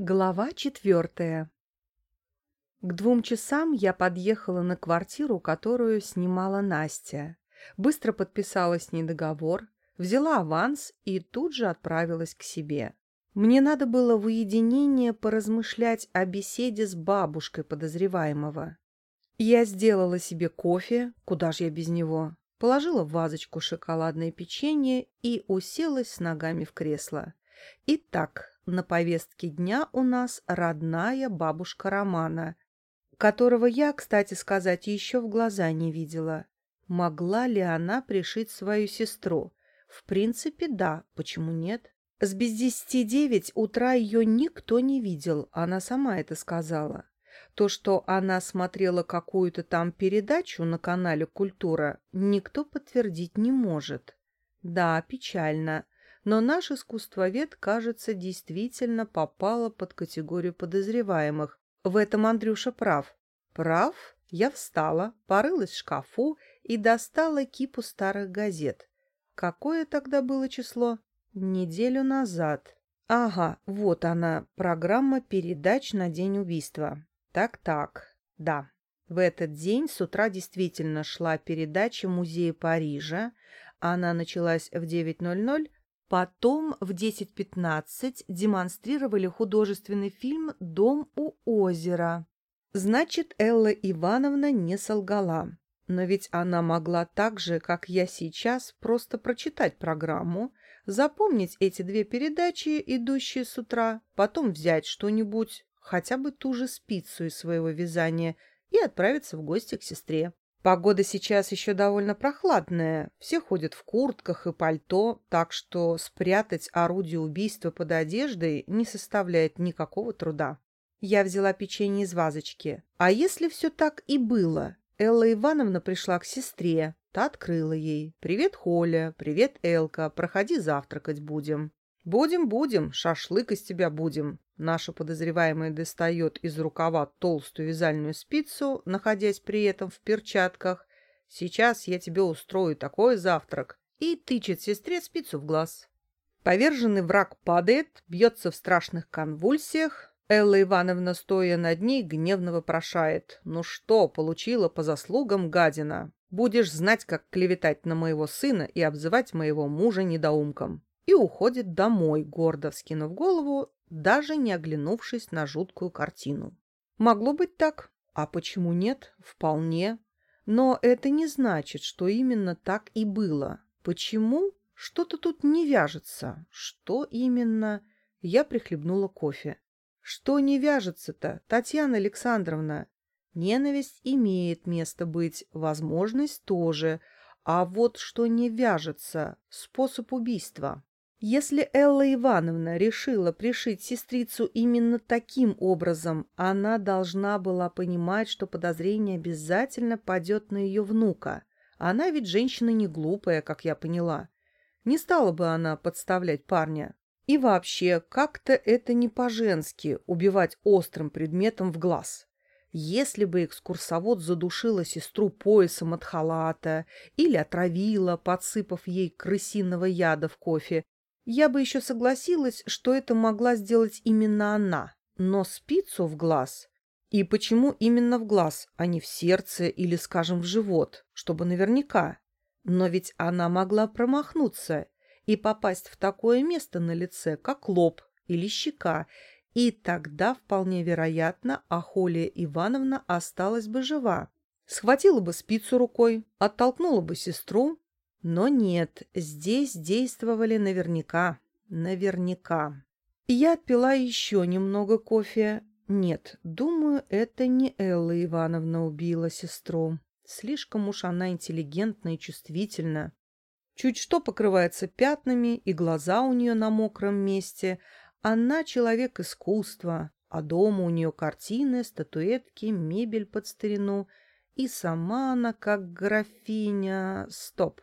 Глава четвертая. К двум часам я подъехала на квартиру, которую снимала Настя. Быстро подписала с ней договор, взяла аванс и тут же отправилась к себе. Мне надо было в уединение поразмышлять о беседе с бабушкой подозреваемого. Я сделала себе кофе, куда же я без него, положила в вазочку шоколадное печенье и уселась с ногами в кресло. Итак, на повестке дня у нас родная бабушка Романа, которого я, кстати сказать, еще в глаза не видела. Могла ли она пришить свою сестру? В принципе, да, почему нет? С без десяти девять утра ее никто не видел, она сама это сказала. То, что она смотрела какую-то там передачу на канале «Культура», никто подтвердить не может. Да, печально но наш искусствовед, кажется, действительно попала под категорию подозреваемых. В этом Андрюша прав. Прав? Я встала, порылась в шкафу и достала кипу старых газет. Какое тогда было число? Неделю назад. Ага, вот она, программа передач на день убийства. Так-так, да. В этот день с утра действительно шла передача Музея Парижа. Она началась в 9.00, Потом в 10.15 демонстрировали художественный фильм «Дом у озера». Значит, Элла Ивановна не солгала. Но ведь она могла так же, как я сейчас, просто прочитать программу, запомнить эти две передачи, идущие с утра, потом взять что-нибудь, хотя бы ту же спицу из своего вязания, и отправиться в гости к сестре. Погода сейчас еще довольно прохладная, все ходят в куртках и пальто, так что спрятать орудие убийства под одеждой не составляет никакого труда. Я взяла печенье из вазочки. А если все так и было? Элла Ивановна пришла к сестре, та открыла ей. «Привет, Холя, привет, Элка, проходи завтракать будем». «Будем, будем, шашлык из тебя будем». Наша подозреваемая достает из рукава толстую вязальную спицу, находясь при этом в перчатках. «Сейчас я тебе устрою такой завтрак» и тычет сестре спицу в глаз. Поверженный враг падает, бьется в страшных конвульсиях. Элла Ивановна, стоя над ней, гневно вопрошает. «Ну что, получила по заслугам гадина? Будешь знать, как клеветать на моего сына и обзывать моего мужа недоумком» и уходит домой, гордо вскинув голову, даже не оглянувшись на жуткую картину. Могло быть так, а почему нет? Вполне. Но это не значит, что именно так и было. Почему? Что-то тут не вяжется. Что именно? Я прихлебнула кофе. Что не вяжется-то, Татьяна Александровна? Ненависть имеет место быть, возможность тоже. А вот что не вяжется, способ убийства. Если Элла Ивановна решила пришить сестрицу именно таким образом, она должна была понимать, что подозрение обязательно падет на ее внука. Она ведь женщина не глупая, как я поняла. Не стала бы она подставлять парня. И вообще, как-то это не по-женски убивать острым предметом в глаз. Если бы экскурсовод задушила сестру поясом от халата или отравила, подсыпав ей крысиного яда в кофе, я бы еще согласилась, что это могла сделать именно она, но спицу в глаз... И почему именно в глаз, а не в сердце или, скажем, в живот, чтобы наверняка? Но ведь она могла промахнуться и попасть в такое место на лице, как лоб или щека, и тогда, вполне вероятно, Ахолия Ивановна осталась бы жива. Схватила бы спицу рукой, оттолкнула бы сестру, но нет, здесь действовали наверняка. Наверняка. Я отпила еще немного кофе. Нет, думаю, это не Элла Ивановна убила сестру. Слишком уж она интеллигентна и чувствительна. Чуть что покрывается пятнами, и глаза у нее на мокром месте. Она человек искусства, а дома у нее картины, статуэтки, мебель под старину. И сама она как графиня... Стоп.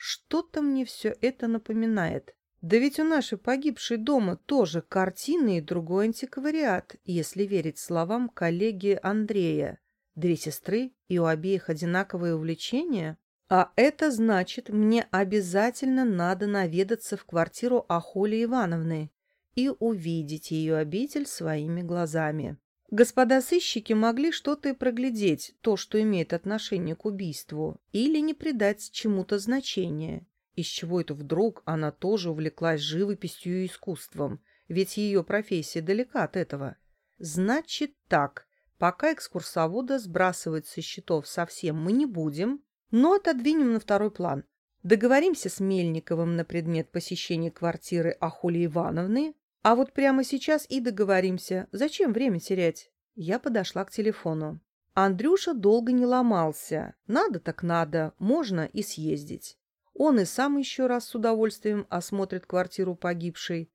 Что-то мне все это напоминает. Да ведь у нашей погибшей дома тоже картины и другой антиквариат, если верить словам коллеги Андрея. Две сестры, и у обеих одинаковые увлечения. А это значит, мне обязательно надо наведаться в квартиру Ахоли Ивановны. и увидеть ее обитель своими глазами. Господа сыщики могли что-то и проглядеть, то, что имеет отношение к убийству, или не придать чему-то значения. Из чего это вдруг она тоже увлеклась живописью и искусством, ведь ее профессия далека от этого. Значит так, пока экскурсовода сбрасывать со счетов совсем мы не будем, но отодвинем на второй план. Договоримся с Мельниковым на предмет посещения квартиры Ахули Ивановны, а вот прямо сейчас и договоримся. Зачем время терять? Я подошла к телефону. Андрюша долго не ломался. Надо так надо, можно и съездить. Он и сам еще раз с удовольствием осмотрит квартиру погибшей.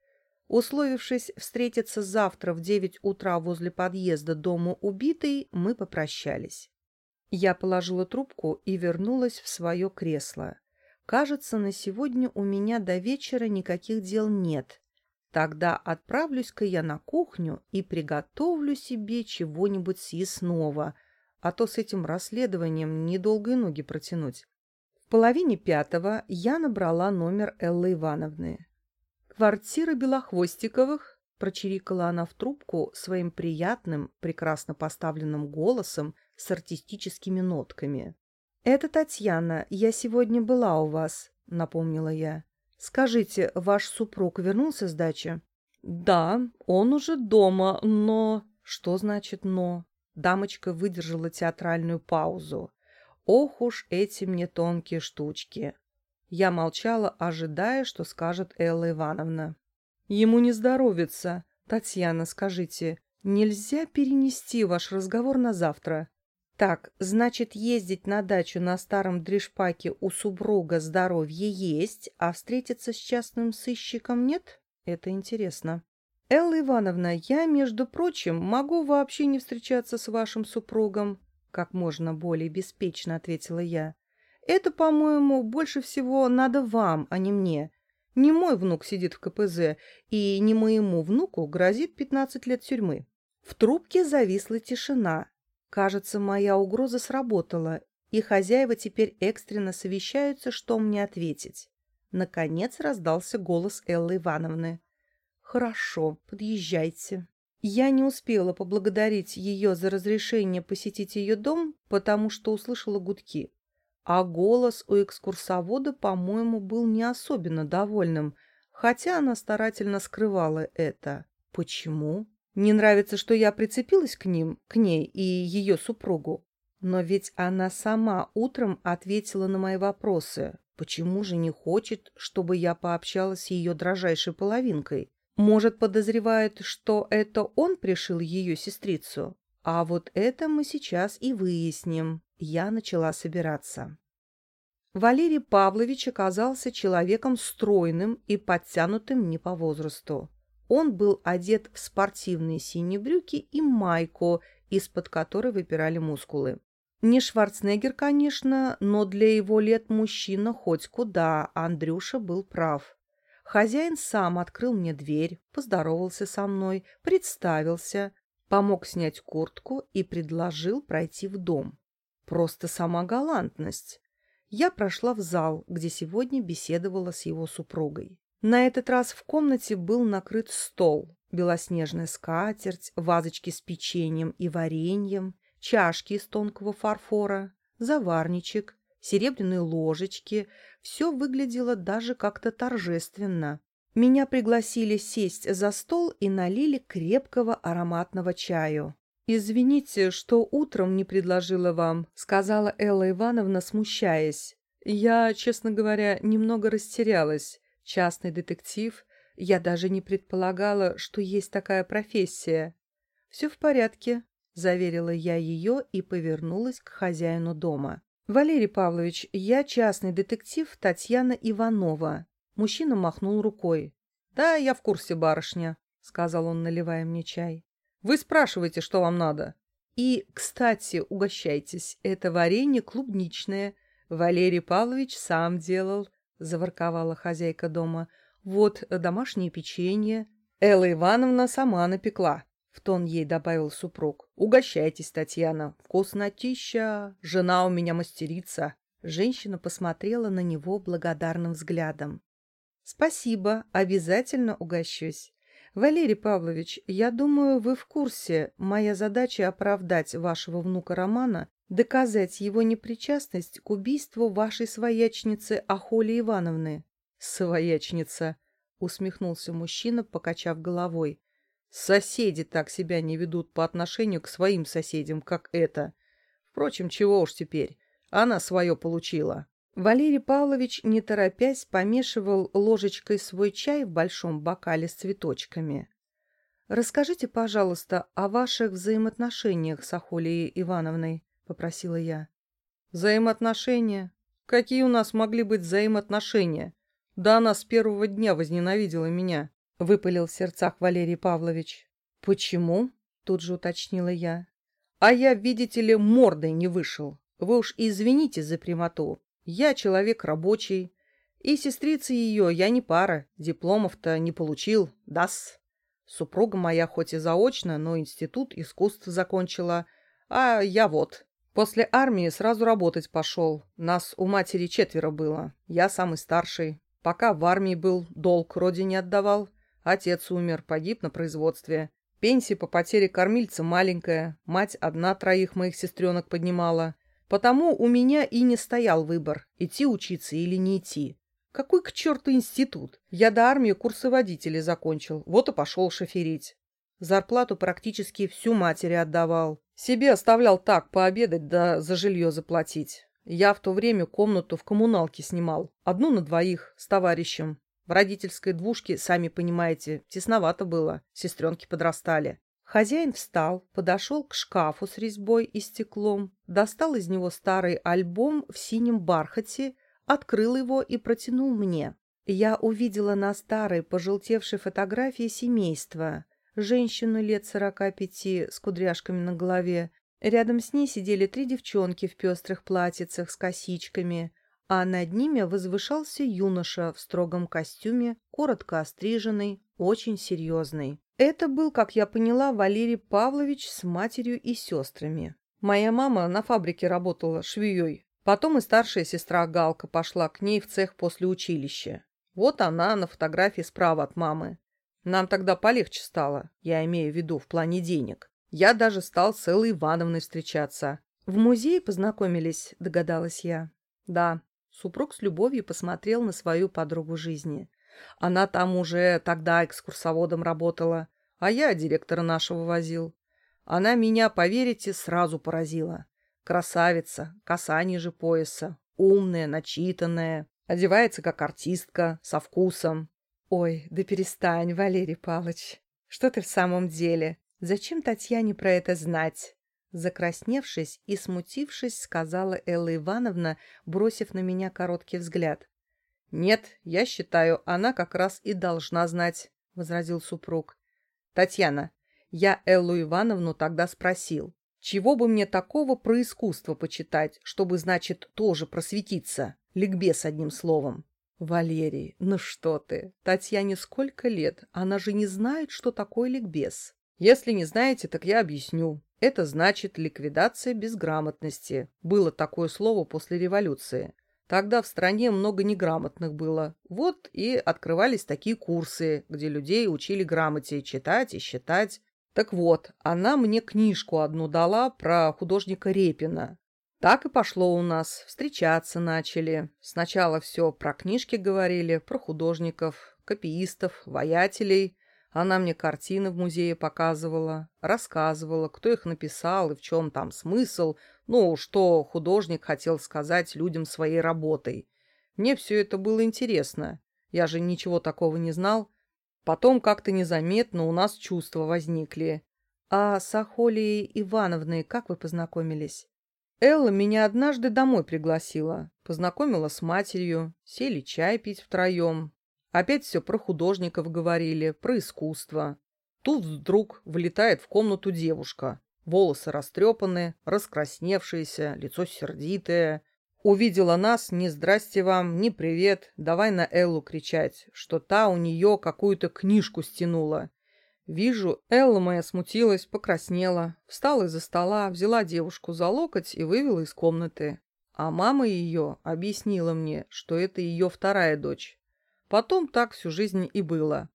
Условившись встретиться завтра в девять утра возле подъезда дома убитой, мы попрощались. Я положила трубку и вернулась в свое кресло. Кажется, на сегодня у меня до вечера никаких дел нет. Тогда отправлюсь-ка я на кухню и приготовлю себе чего-нибудь съестного, а то с этим расследованием недолго и ноги протянуть. В половине пятого я набрала номер Эллы Ивановны. «Квартира Белохвостиковых», — прочирикала она в трубку своим приятным, прекрасно поставленным голосом с артистическими нотками. «Это Татьяна, я сегодня была у вас», — напомнила я. «Скажите, ваш супруг вернулся с дачи?» «Да, он уже дома, но...» «Что значит «но»?» Дамочка выдержала театральную паузу. «Ох уж эти мне тонкие штучки!» Я молчала, ожидая, что скажет Элла Ивановна. «Ему не здоровится. Татьяна, скажите, нельзя перенести ваш разговор на завтра?» «Так, значит, ездить на дачу на старом дришпаке у супруга здоровье есть, а встретиться с частным сыщиком нет? Это интересно». «Элла Ивановна, я, между прочим, могу вообще не встречаться с вашим супругом», как можно более беспечно ответила я. «Это, по-моему, больше всего надо вам, а не мне. Не мой внук сидит в КПЗ, и не моему внуку грозит 15 лет тюрьмы». В трубке зависла тишина, Кажется, моя угроза сработала, и хозяева теперь экстренно совещаются, что мне ответить. Наконец раздался голос Эллы Ивановны. «Хорошо, подъезжайте». Я не успела поблагодарить ее за разрешение посетить ее дом, потому что услышала гудки. А голос у экскурсовода, по-моему, был не особенно довольным, хотя она старательно скрывала это. Почему? Не нравится, что я прицепилась к ним, к ней и ее супругу. Но ведь она сама утром ответила на мои вопросы. Почему же не хочет, чтобы я пообщалась с ее дрожайшей половинкой? Может, подозревает, что это он пришил ее сестрицу? А вот это мы сейчас и выясним. Я начала собираться. Валерий Павлович оказался человеком стройным и подтянутым не по возрасту. Он был одет в спортивные синие брюки и майку, из-под которой выпирали мускулы. Не Шварценеггер, конечно, но для его лет мужчина хоть куда, Андрюша был прав. Хозяин сам открыл мне дверь, поздоровался со мной, представился, помог снять куртку и предложил пройти в дом. Просто сама галантность. Я прошла в зал, где сегодня беседовала с его супругой. На этот раз в комнате был накрыт стол, белоснежная скатерть, вазочки с печеньем и вареньем, чашки из тонкого фарфора, заварничек, серебряные ложечки. Все выглядело даже как-то торжественно. Меня пригласили сесть за стол и налили крепкого ароматного чаю. «Извините, что утром не предложила вам», — сказала Элла Ивановна, смущаясь. «Я, честно говоря, немного растерялась частный детектив. Я даже не предполагала, что есть такая профессия. «Все в порядке», — заверила я ее и повернулась к хозяину дома. «Валерий Павлович, я частный детектив Татьяна Иванова». Мужчина махнул рукой. «Да, я в курсе, барышня», — сказал он, наливая мне чай. «Вы спрашиваете, что вам надо». «И, кстати, угощайтесь, это варенье клубничное. Валерий Павлович сам делал. — заворковала хозяйка дома. «Вот домашнее печенье. Элла Ивановна сама напекла». В тон ей добавил супруг. «Угощайтесь, Татьяна. Вкуснотища. Жена у меня мастерица». Женщина посмотрела на него благодарным взглядом. «Спасибо. Обязательно угощусь. Валерий Павлович, я думаю, вы в курсе. Моя задача оправдать вашего внука Романа, доказать его непричастность к убийству вашей своячницы Ахоли Ивановны. Своячница, усмехнулся мужчина, покачав головой. Соседи так себя не ведут по отношению к своим соседям, как это. Впрочем, чего уж теперь. Она свое получила. Валерий Павлович, не торопясь, помешивал ложечкой свой чай в большом бокале с цветочками. «Расскажите, пожалуйста, о ваших взаимоотношениях с Ахолией Ивановной», — попросила я. «Взаимоотношения? Какие у нас могли быть взаимоотношения? Да она с первого дня возненавидела меня», — выпалил в сердцах Валерий Павлович. «Почему?» — тут же уточнила я. «А я, видите ли, мордой не вышел. Вы уж извините за прямоту. Я человек рабочий. И сестрица ее я не пара, дипломов-то не получил, дас. Супруга моя хоть и заочно, но институт искусств закончила, а я вот. После армии сразу работать пошел. Нас у матери четверо было, я самый старший. Пока в армии был, долг родине отдавал. Отец умер, погиб на производстве. Пенсия по потере кормильца маленькая, мать одна троих моих сестренок поднимала. Потому у меня и не стоял выбор, идти учиться или не идти. Какой к черту институт? Я до армии курсы водителей закончил, вот и пошел шоферить. Зарплату практически всю матери отдавал. Себе оставлял так, пообедать да за жилье заплатить. Я в то время комнату в коммуналке снимал. Одну на двоих, с товарищем. В родительской двушке, сами понимаете, тесновато было. Сестренки подрастали. Хозяин встал, подошел к шкафу с резьбой и стеклом, достал из него старый альбом в синем бархате, открыл его и протянул мне. Я увидела на старой, пожелтевшей фотографии семейства. Женщину лет сорока пяти с кудряшками на голове. Рядом с ней сидели три девчонки в пестрых платьицах с косичками, а над ними возвышался юноша в строгом костюме, коротко остриженный, очень серьезный. Это был, как я поняла, Валерий Павлович с матерью и сестрами. Моя мама на фабрике работала швеей. Потом и старшая сестра Галка пошла к ней в цех после училища. Вот она на фотографии справа от мамы. Нам тогда полегче стало, я имею в виду в плане денег. Я даже стал с Эллой Ивановной встречаться. В музее познакомились, догадалась я. Да, супруг с любовью посмотрел на свою подругу жизни. Она там уже тогда экскурсоводом работала, а я директора нашего возил. Она меня, поверите, сразу поразила. Красавица, коса ниже пояса, умная, начитанная, одевается как артистка, со вкусом. Ой, да перестань, Валерий Павлович. Что ты в самом деле? Зачем Татьяне про это знать? Закрасневшись и смутившись, сказала Элла Ивановна, бросив на меня короткий взгляд. «Нет, я считаю, она как раз и должна знать», — возразил супруг. «Татьяна, я Эллу Ивановну тогда спросил, чего бы мне такого про искусство почитать, чтобы, значит, тоже просветиться? Ликбез одним словом». «Валерий, ну что ты? Татьяне сколько лет? Она же не знает, что такое ликбез». «Если не знаете, так я объясню. Это значит ликвидация безграмотности. Было такое слово после революции. Тогда в стране много неграмотных было. Вот и открывались такие курсы, где людей учили грамоте читать и считать. Так вот, она мне книжку одну дала про художника Репина. Так и пошло у нас. Встречаться начали. Сначала все про книжки говорили, про художников, копиистов, воятелей. Она мне картины в музее показывала, рассказывала, кто их написал и в чем там смысл, ну, что художник хотел сказать людям своей работой. Мне все это было интересно. Я же ничего такого не знал. Потом как-то незаметно у нас чувства возникли. А с Ахолией Ивановной как вы познакомились? Элла меня однажды домой пригласила. Познакомила с матерью. Сели чай пить втроем. Опять все про художников говорили, про искусство. Тут вдруг влетает в комнату девушка. Волосы растрепаны, раскрасневшиеся, лицо сердитое. Увидела нас, ни здрасте вам, ни привет, давай на Эллу кричать, что та у нее какую-то книжку стянула. Вижу, Элла моя смутилась, покраснела, встала из-за стола, взяла девушку за локоть и вывела из комнаты. А мама ее объяснила мне, что это ее вторая дочь. Потом так всю жизнь и было.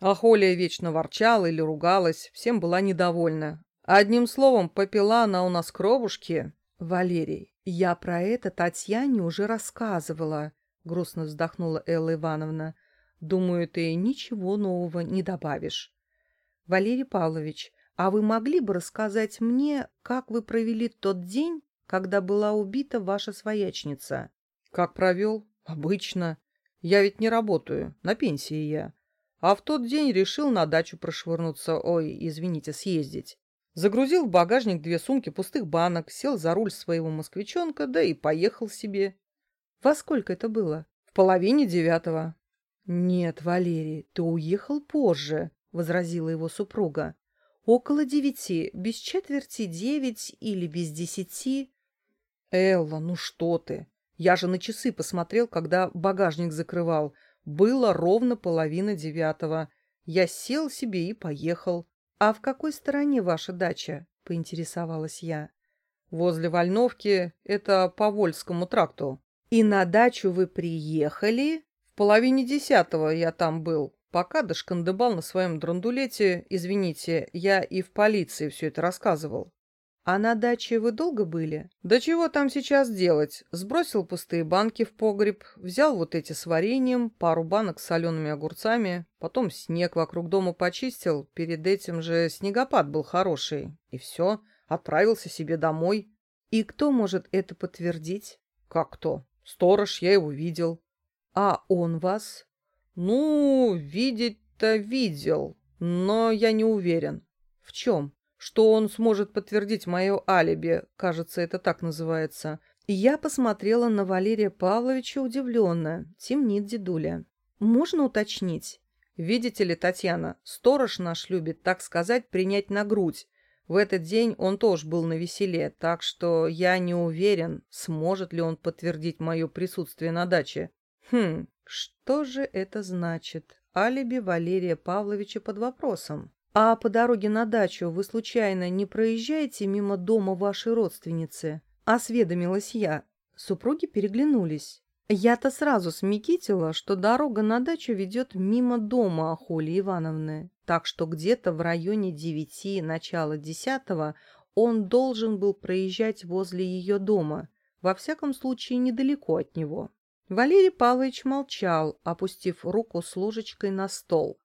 А Холия вечно ворчала или ругалась, всем была недовольна. Одним словом, попила она у нас кровушки. Валерий, я про это Татьяне уже рассказывала, грустно вздохнула Элла Ивановна. Думаю, ты ничего нового не добавишь. Валерий Павлович, а вы могли бы рассказать мне, как вы провели тот день, когда была убита ваша своячница? Как провел? Обычно. Я ведь не работаю, на пенсии я. А в тот день решил на дачу прошвырнуться, ой, извините, съездить. Загрузил в багажник две сумки пустых банок, сел за руль своего москвичонка, да и поехал себе. Во сколько это было? В половине девятого. Нет, Валерий, ты уехал позже, возразила его супруга. Около девяти, без четверти девять или без десяти. Элла, ну что ты? Я же на часы посмотрел, когда багажник закрывал. Было ровно половина девятого. Я сел себе и поехал. «А в какой стороне ваша дача?» — поинтересовалась я. «Возле Вольновки. Это по Вольскому тракту». «И на дачу вы приехали?» «В половине десятого я там был. Пока дошкандыбал на своем драндулете, извините, я и в полиции все это рассказывал. «А на даче вы долго были?» «Да чего там сейчас делать? Сбросил пустые банки в погреб, взял вот эти с вареньем, пару банок с солеными огурцами, потом снег вокруг дома почистил, перед этим же снегопад был хороший. И все, отправился себе домой». «И кто может это подтвердить?» «Как кто? Сторож, я его видел». «А он вас?» «Ну, видеть-то видел, но я не уверен». «В чем?» что он сможет подтвердить мое алиби, кажется, это так называется. я посмотрела на Валерия Павловича удивленно. Темнит дедуля. Можно уточнить? Видите ли, Татьяна, сторож наш любит, так сказать, принять на грудь. В этот день он тоже был на веселе, так что я не уверен, сможет ли он подтвердить мое присутствие на даче. Хм, что же это значит? Алиби Валерия Павловича под вопросом. «А по дороге на дачу вы случайно не проезжаете мимо дома вашей родственницы?» — осведомилась я. Супруги переглянулись. Я-то сразу смекитила, что дорога на дачу ведет мимо дома Ахоли Ивановны, так что где-то в районе девяти, начала десятого он должен был проезжать возле ее дома, во всяком случае недалеко от него. Валерий Павлович молчал, опустив руку с ложечкой на стол.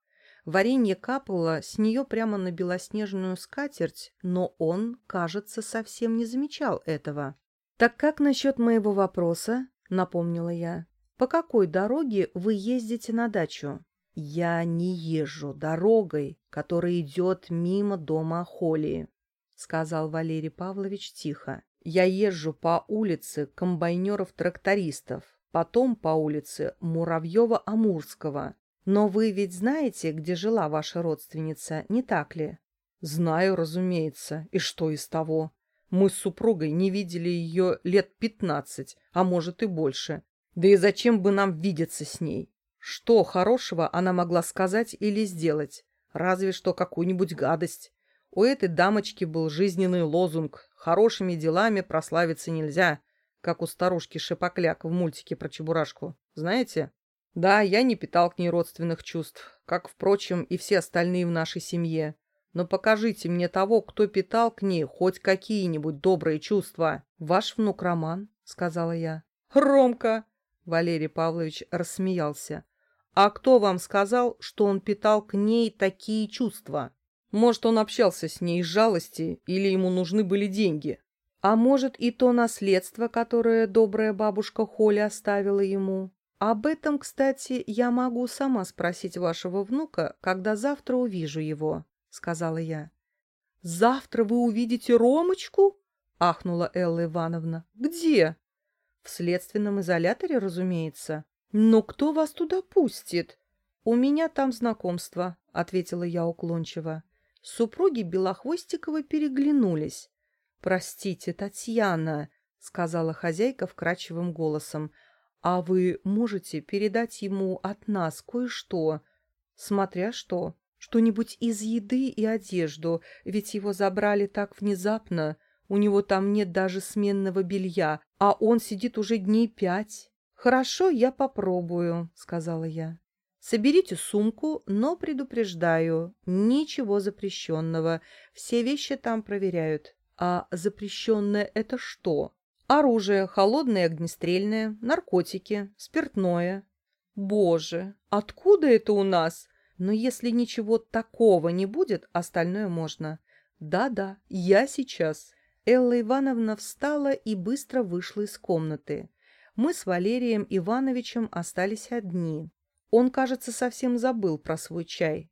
Варенье капало с нее прямо на белоснежную скатерть, но он, кажется, совсем не замечал этого. «Так как насчет моего вопроса?» — напомнила я. «По какой дороге вы ездите на дачу?» «Я не езжу дорогой, которая идет мимо дома Холии», — сказал Валерий Павлович тихо. «Я езжу по улице комбайнеров-трактористов, потом по улице Муравьева-Амурского, но вы ведь знаете, где жила ваша родственница, не так ли? Знаю, разумеется. И что из того? Мы с супругой не видели ее лет пятнадцать, а может и больше. Да и зачем бы нам видеться с ней? Что хорошего она могла сказать или сделать? Разве что какую-нибудь гадость. У этой дамочки был жизненный лозунг «Хорошими делами прославиться нельзя», как у старушки Шипокляк в мультике про Чебурашку. Знаете? Да, я не питал к ней родственных чувств, как, впрочем, и все остальные в нашей семье. Но покажите мне того, кто питал к ней хоть какие-нибудь добрые чувства. Ваш внук Роман, — сказала я. Ромка! — Валерий Павлович рассмеялся. А кто вам сказал, что он питал к ней такие чувства? Может, он общался с ней из жалости, или ему нужны были деньги? А может, и то наследство, которое добрая бабушка Холя оставила ему? Об этом, кстати, я могу сама спросить вашего внука, когда завтра увижу его, — сказала я. — Завтра вы увидите Ромочку? — ахнула Элла Ивановна. — Где? — В следственном изоляторе, разумеется. — Но кто вас туда пустит? — У меня там знакомство, — ответила я уклончиво. Супруги Белохвостиковы переглянулись. — Простите, Татьяна, — сказала хозяйка вкрадчивым голосом, — а вы можете передать ему от нас кое-что, смотря что, что-нибудь из еды и одежду, ведь его забрали так внезапно, у него там нет даже сменного белья, а он сидит уже дней пять. «Хорошо, я попробую», — сказала я. Соберите сумку, но предупреждаю, ничего запрещенного. Все вещи там проверяют. А запрещенное это что? Оружие, холодное огнестрельное, наркотики, спиртное. Боже, откуда это у нас? Но если ничего такого не будет, остальное можно. Да-да, я сейчас. Элла Ивановна встала и быстро вышла из комнаты. Мы с Валерием Ивановичем остались одни. Он, кажется, совсем забыл про свой чай.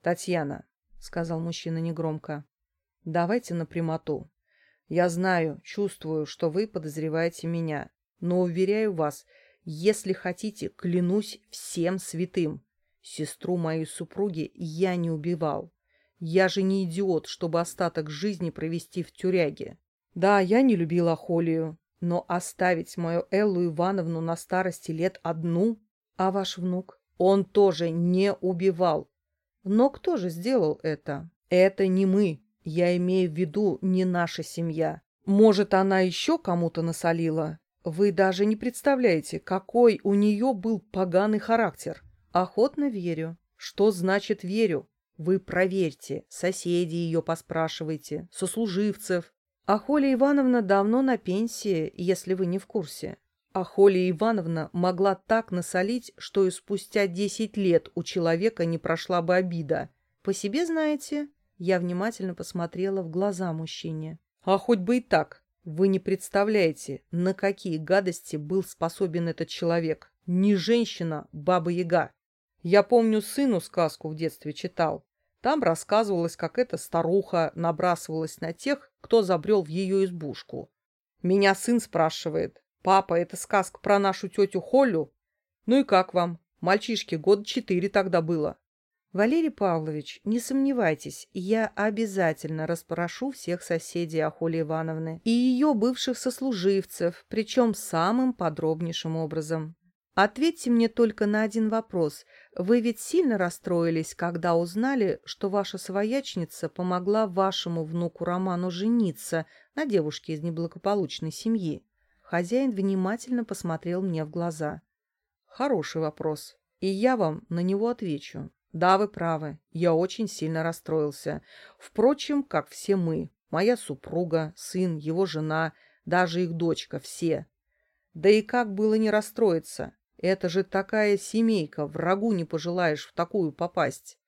«Татьяна», — сказал мужчина негромко, — «давайте на прямоту. Я знаю, чувствую, что вы подозреваете меня, но, уверяю вас, если хотите, клянусь всем святым. Сестру моей супруги я не убивал. Я же не идиот, чтобы остаток жизни провести в тюряге. Да, я не любила Холию, но оставить мою Эллу Ивановну на старости лет одну, а ваш внук, он тоже не убивал. Но кто же сделал это? Это не мы. Я имею в виду не наша семья. Может, она еще кому-то насолила? Вы даже не представляете, какой у нее был поганый характер. Охотно верю. Что значит верю? Вы проверьте, соседей ее поспрашивайте, сослуживцев. А Холя Ивановна давно на пенсии, если вы не в курсе. А Холя Ивановна могла так насолить, что и спустя десять лет у человека не прошла бы обида. По себе знаете? Я внимательно посмотрела в глаза мужчине. А хоть бы и так. Вы не представляете, на какие гадости был способен этот человек. Не женщина, баба-яга. Я помню, сыну сказку в детстве читал. Там рассказывалось, как эта старуха набрасывалась на тех, кто забрел в ее избушку. Меня сын спрашивает, «Папа, это сказка про нашу тетю Холлю? Ну и как вам? Мальчишке год четыре тогда было». «Валерий Павлович, не сомневайтесь, я обязательно расспрошу всех соседей Ахоли Ивановны и ее бывших сослуживцев, причем самым подробнейшим образом. Ответьте мне только на один вопрос. Вы ведь сильно расстроились, когда узнали, что ваша своячница помогла вашему внуку Роману жениться на девушке из неблагополучной семьи? Хозяин внимательно посмотрел мне в глаза. Хороший вопрос. И я вам на него отвечу. Да, вы правы. Я очень сильно расстроился. Впрочем, как все мы. Моя супруга, сын, его жена, даже их дочка, все. Да и как было не расстроиться? Это же такая семейка, врагу не пожелаешь в такую попасть.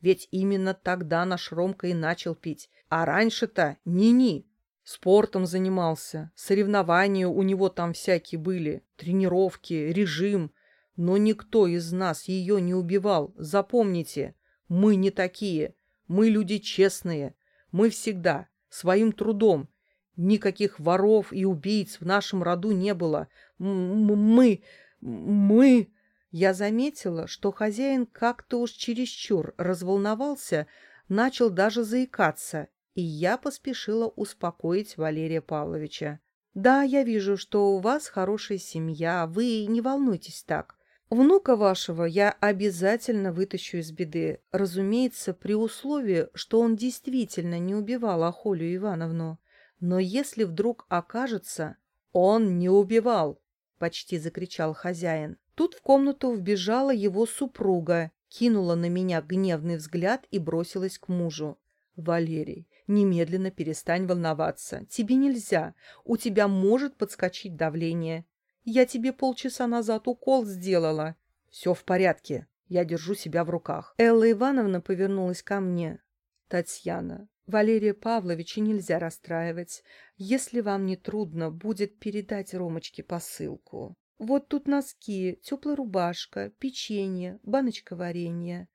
Ведь именно тогда наш Ромка и начал пить. А раньше-то ни-ни. Спортом занимался, соревнования у него там всякие были, тренировки, режим. Но никто из нас ее не убивал, запомните. Мы не такие, мы люди честные. Мы всегда, своим трудом. Никаких воров и убийц в нашем роду не было. М мы... «Мы...» Я заметила, что хозяин как-то уж чересчур разволновался, начал даже заикаться, и я поспешила успокоить Валерия Павловича. «Да, я вижу, что у вас хорошая семья, вы не волнуйтесь так. Внука вашего я обязательно вытащу из беды, разумеется, при условии, что он действительно не убивал Ахолю Ивановну. Но если вдруг окажется, он не убивал, — почти закричал хозяин. Тут в комнату вбежала его супруга, кинула на меня гневный взгляд и бросилась к мужу. «Валерий, немедленно перестань волноваться. Тебе нельзя. У тебя может подскочить давление. Я тебе полчаса назад укол сделала. Все в порядке. Я держу себя в руках». Элла Ивановна повернулась ко мне. «Татьяна, Валерия Павловича нельзя расстраивать. Если вам не трудно, будет передать Ромочке посылку. Вот тут носки, теплая рубашка, печенье, баночка варенья.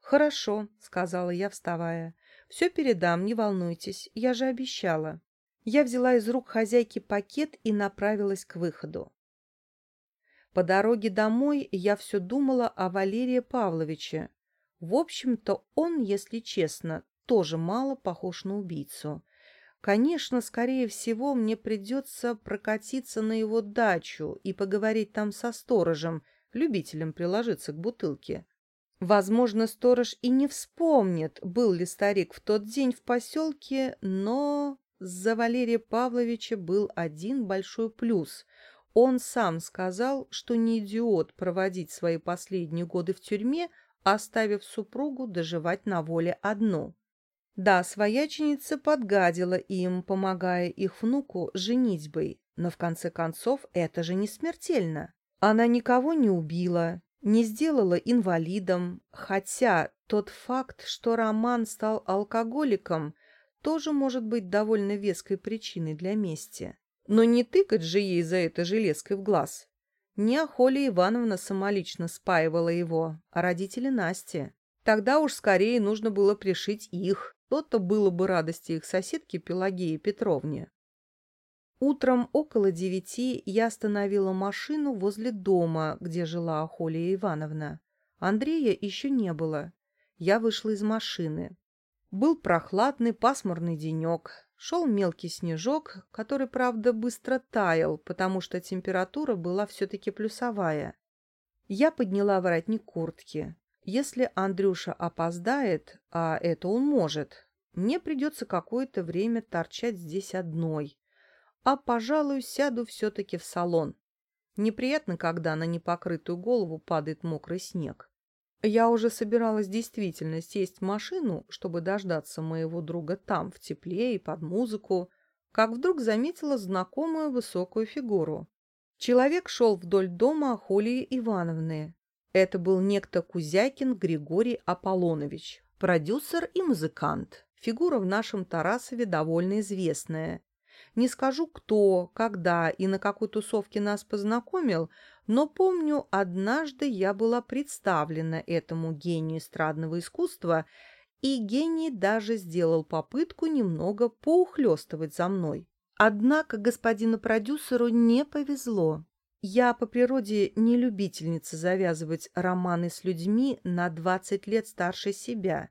«Хорошо», — сказала я, вставая. «Все передам, не волнуйтесь, я же обещала». Я взяла из рук хозяйки пакет и направилась к выходу. По дороге домой я все думала о Валерии Павловиче. В общем-то, он, если честно, тоже мало похож на убийцу. Конечно, скорее всего, мне придется прокатиться на его дачу и поговорить там со сторожем, любителем приложиться к бутылке. Возможно, сторож и не вспомнит, был ли старик в тот день в поселке, но за Валерия Павловича был один большой плюс. Он сам сказал, что не идиот проводить свои последние годы в тюрьме, оставив супругу доживать на воле одну. Да, свояченица подгадила им, помогая их внуку женитьбой, но в конце концов это же не смертельно. Она никого не убила, не сделала инвалидом, хотя тот факт, что Роман стал алкоголиком, тоже может быть довольно веской причиной для мести. Но не тыкать же ей за это железкой в глаз. Не Ахоля Ивановна самолично спаивала его, а родители Насти. Тогда уж скорее нужно было пришить их. То-то было бы радости их соседки Пелагеи Петровне. Утром около девяти я остановила машину возле дома, где жила Ахолия Ивановна. Андрея еще не было. Я вышла из машины. Был прохладный пасмурный денек. Шел мелкий снежок, который, правда, быстро таял, потому что температура была все-таки плюсовая. Я подняла воротник куртки. Если Андрюша опоздает, а это он может, мне придется какое-то время торчать здесь одной. А, пожалуй, сяду все-таки в салон. Неприятно, когда на непокрытую голову падает мокрый снег. Я уже собиралась действительно сесть в машину, чтобы дождаться моего друга там, в тепле и под музыку, как вдруг заметила знакомую высокую фигуру. Человек шел вдоль дома Ахолии Ивановны. Это был некто Кузякин Григорий Аполлонович, продюсер и музыкант. Фигура в нашем Тарасове довольно известная. Не скажу, кто, когда и на какой тусовке нас познакомил, но помню, однажды я была представлена этому гению эстрадного искусства, и гений даже сделал попытку немного поухлёстывать за мной. Однако господину продюсеру не повезло. Я по природе не любительница завязывать романы с людьми на 20 лет старше себя,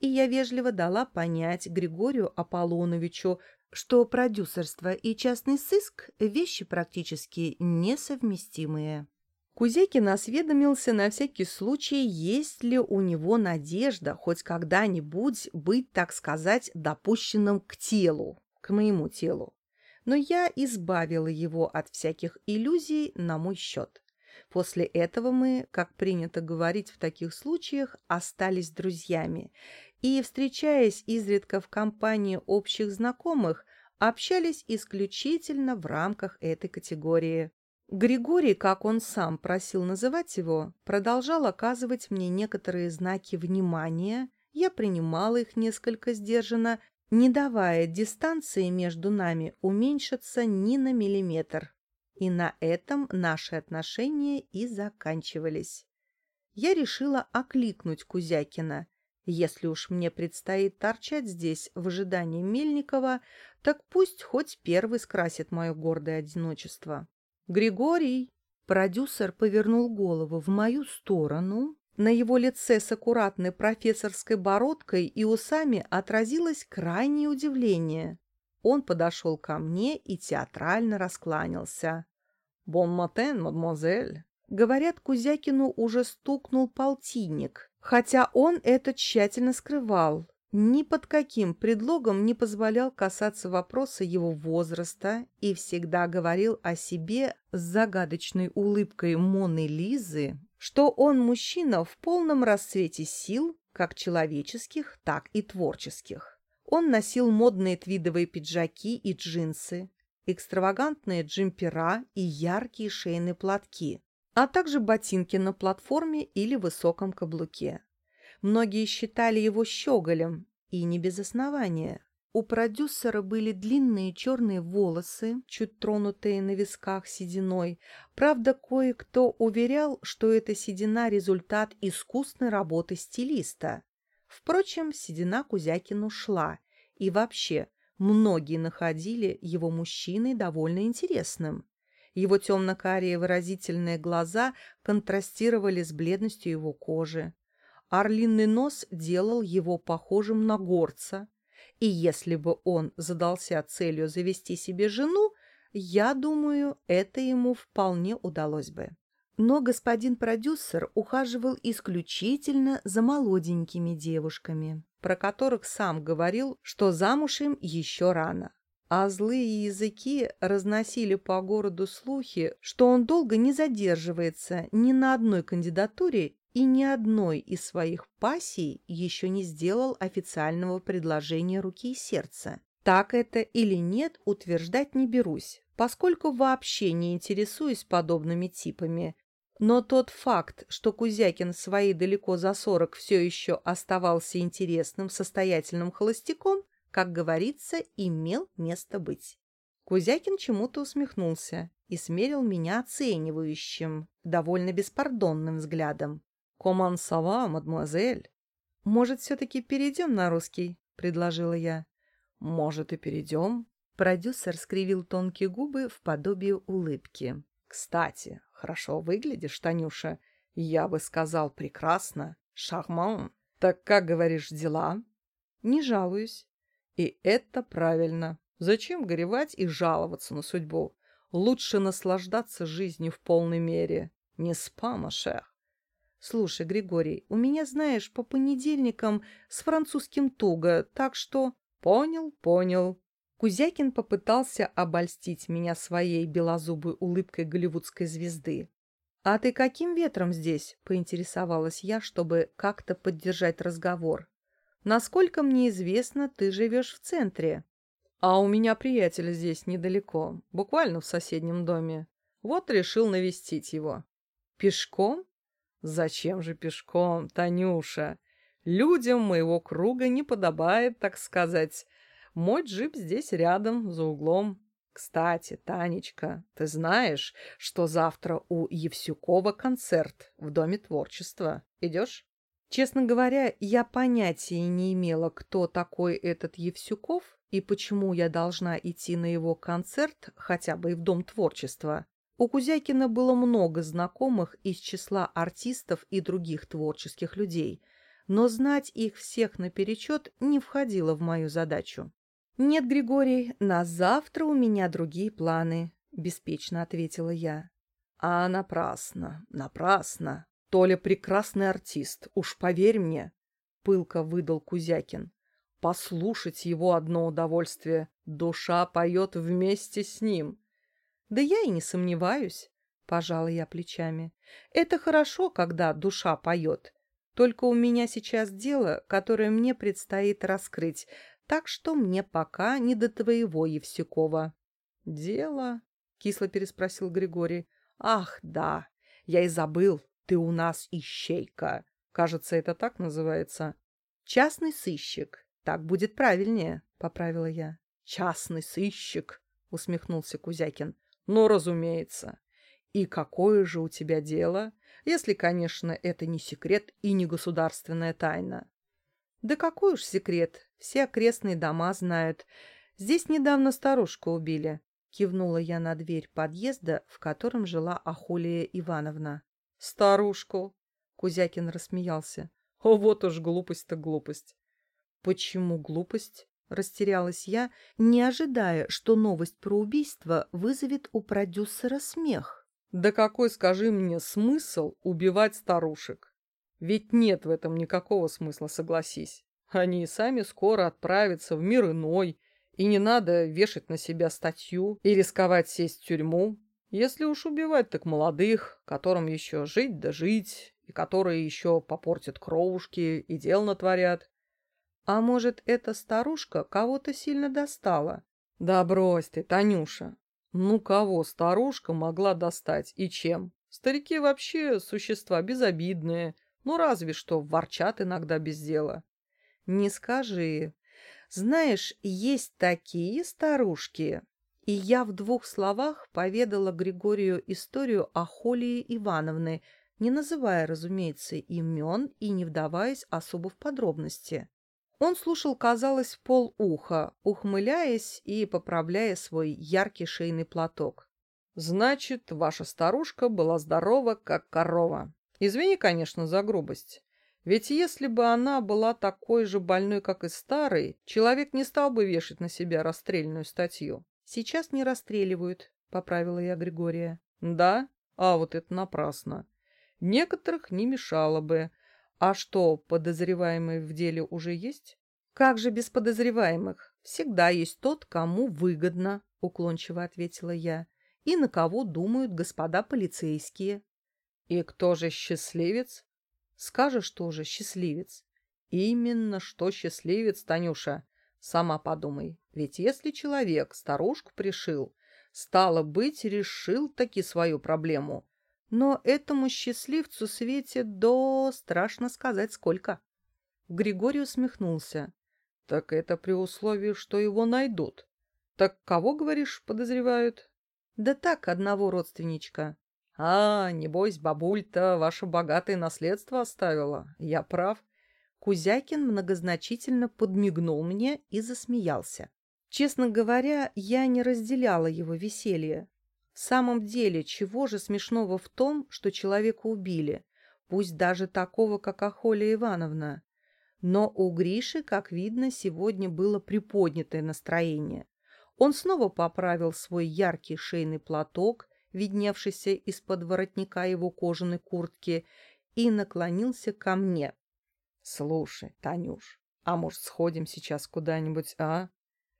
и я вежливо дала понять Григорию Аполлоновичу, что продюсерство и частный сыск – вещи практически несовместимые. Кузекин осведомился на всякий случай, есть ли у него надежда хоть когда-нибудь быть, так сказать, допущенным к телу, к моему телу. Но я избавила его от всяких иллюзий на мой счет. После этого мы, как принято говорить в таких случаях, остались друзьями и, встречаясь изредка в компании общих знакомых, общались исключительно в рамках этой категории. Григорий, как он сам просил называть его, продолжал оказывать мне некоторые знаки внимания, я принимала их несколько сдержанно, не давая дистанции между нами уменьшиться ни на миллиметр. И на этом наши отношения и заканчивались. Я решила окликнуть Кузякина. Если уж мне предстоит торчать здесь в ожидании Мельникова, так пусть хоть первый скрасит мое гордое одиночество. «Григорий!» Продюсер повернул голову в мою сторону. На его лице с аккуратной профессорской бородкой и усами отразилось крайнее удивление. Он подошел ко мне и театрально раскланялся. «Бон матен, мадемуазель!» Говорят, Кузякину уже стукнул полтинник, хотя он это тщательно скрывал. Ни под каким предлогом не позволял касаться вопроса его возраста и всегда говорил о себе с загадочной улыбкой Моны Лизы, что он мужчина в полном расцвете сил, как человеческих, так и творческих. Он носил модные твидовые пиджаки и джинсы, экстравагантные джемпера и яркие шейные платки, а также ботинки на платформе или высоком каблуке. Многие считали его щеголем, и не без основания. У продюсера были длинные черные волосы, чуть тронутые на висках сединой. Правда, кое-кто уверял, что эта седина – результат искусной работы стилиста. Впрочем, седина Кузякину шла, и вообще многие находили его мужчиной довольно интересным. Его темно-карие выразительные глаза контрастировали с бледностью его кожи. Орлиный нос делал его похожим на горца, и если бы он задался целью завести себе жену, я думаю, это ему вполне удалось бы. Но господин продюсер ухаживал исключительно за молоденькими девушками, про которых сам говорил, что замуж им еще рано. А злые языки разносили по городу слухи, что он долго не задерживается ни на одной кандидатуре и ни одной из своих пассий еще не сделал официального предложения руки и сердца. Так это или нет, утверждать не берусь, поскольку вообще не интересуюсь подобными типами. Но тот факт, что Кузякин свои далеко за сорок все еще оставался интересным, состоятельным холостяком, как говорится, имел место быть. Кузякин чему-то усмехнулся и смерил меня оценивающим, довольно беспардонным взглядом. «Коман сава, мадемуазель?» «Может, все-таки перейдем на русский?» — предложила я. «Может, и перейдем?» Продюсер скривил тонкие губы в подобие улыбки. «Кстати, хорошо выглядишь, Танюша. Я бы сказал, прекрасно. Шахман. Так как, говоришь, дела?» «Не жалуюсь». «И это правильно. Зачем горевать и жаловаться на судьбу? Лучше наслаждаться жизнью в полной мере. Не спама, шех. «Слушай, Григорий, у меня, знаешь, по понедельникам с французским туго, так что...» «Понял, понял». Кузякин попытался обольстить меня своей белозубой улыбкой голливудской звезды. «А ты каким ветром здесь?» — поинтересовалась я, чтобы как-то поддержать разговор. «Насколько мне известно, ты живешь в центре». «А у меня приятель здесь недалеко, буквально в соседнем доме. Вот решил навестить его». «Пешком?» Зачем же пешком, Танюша? Людям моего круга не подобает, так сказать. Мой джип здесь рядом, за углом. Кстати, Танечка, ты знаешь, что завтра у Евсюкова концерт в Доме творчества? Идешь? Честно говоря, я понятия не имела, кто такой этот Евсюков и почему я должна идти на его концерт хотя бы и в Дом творчества. У Кузякина было много знакомых из числа артистов и других творческих людей, но знать их всех наперечет не входило в мою задачу. «Нет, Григорий, на завтра у меня другие планы», — беспечно ответила я. «А напрасно, напрасно. Толя прекрасный артист, уж поверь мне», — пылко выдал Кузякин. «Послушать его одно удовольствие. Душа поет вместе с ним». Да я и не сомневаюсь, пожала я плечами. Это хорошо, когда душа поет. Только у меня сейчас дело, которое мне предстоит раскрыть, так что мне пока не до твоего, Евсюкова. Дело? Кисло переспросил Григорий. Ах, да, я и забыл, ты у нас ищейка. Кажется, это так называется. Частный сыщик. Так будет правильнее, поправила я. Частный сыщик, усмехнулся Кузякин. Ну, разумеется. И какое же у тебя дело, если, конечно, это не секрет и не государственная тайна? Да какой уж секрет, все окрестные дома знают. Здесь недавно старушку убили. Кивнула я на дверь подъезда, в котором жила Ахулия Ивановна. «Старушку!» — Кузякин рассмеялся. «О, вот уж глупость-то глупость!» «Почему глупость?» Растерялась я, не ожидая, что новость про убийство вызовет у продюсера смех. «Да какой, скажи мне, смысл убивать старушек? Ведь нет в этом никакого смысла, согласись. Они и сами скоро отправятся в мир иной, и не надо вешать на себя статью и рисковать сесть в тюрьму. Если уж убивать, так молодых, которым еще жить да жить, и которые еще попортят кровушки и дел натворят. А может, эта старушка кого-то сильно достала? Да брось ты, Танюша. Ну кого старушка могла достать и чем? Старики вообще существа безобидные, ну разве что ворчат иногда без дела. Не скажи. Знаешь, есть такие старушки. И я в двух словах поведала Григорию историю о Холии Ивановны, не называя, разумеется, имен и не вдаваясь особо в подробности. Он слушал, казалось, полуха, ухмыляясь и поправляя свой яркий шейный платок. «Значит, ваша старушка была здорова, как корова. Извини, конечно, за грубость. Ведь если бы она была такой же больной, как и старый, человек не стал бы вешать на себя расстрельную статью. Сейчас не расстреливают», — поправила я Григория. «Да? А вот это напрасно. Некоторых не мешало бы, а что, подозреваемые в деле уже есть? Как же без подозреваемых? всегда есть тот, кому выгодно, — уклончиво ответила я, — и на кого думают господа полицейские. — И кто же счастливец? — Скажешь тоже, счастливец. — Именно что счастливец, Танюша. Сама подумай, ведь если человек старушку пришил, стало быть, решил таки свою проблему, но этому счастливцу светит до... страшно сказать, сколько. Григорий усмехнулся. — Так это при условии, что его найдут. Так кого, говоришь, подозревают? — Да так, одного родственничка. — А, небось, бабуль-то ваше богатое наследство оставила. Я прав. Кузякин многозначительно подмигнул мне и засмеялся. Честно говоря, я не разделяла его веселье. В самом деле, чего же смешного в том, что человека убили, пусть даже такого, как Ахоля Ивановна? Но у Гриши, как видно, сегодня было приподнятое настроение. Он снова поправил свой яркий шейный платок, видневшийся из-под воротника его кожаной куртки, и наклонился ко мне. — Слушай, Танюш, а может, сходим сейчас куда-нибудь, а?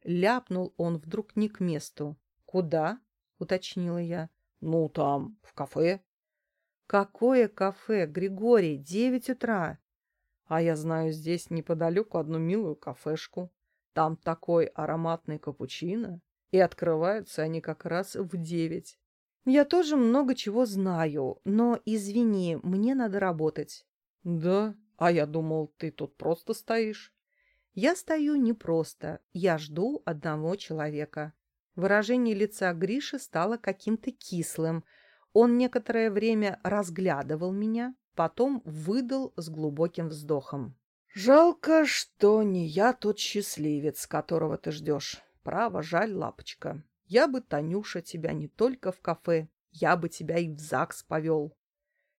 Ляпнул он вдруг не к месту. — Куда? — уточнила я. — Ну, там, в кафе. — Какое кафе, Григорий? Девять утра. А я знаю здесь неподалеку одну милую кафешку. Там такой ароматный капучино, и открываются они как раз в девять. Я тоже много чего знаю, но, извини, мне надо работать. — Да? А я думал, ты тут просто стоишь. Я стою не просто, я жду одного человека. Выражение лица Гриши стало каким-то кислым. Он некоторое время разглядывал меня, потом выдал с глубоким вздохом. «Жалко, что не я тот счастливец, которого ты ждешь. Право, жаль, лапочка. Я бы, Танюша, тебя не только в кафе, я бы тебя и в ЗАГС повел».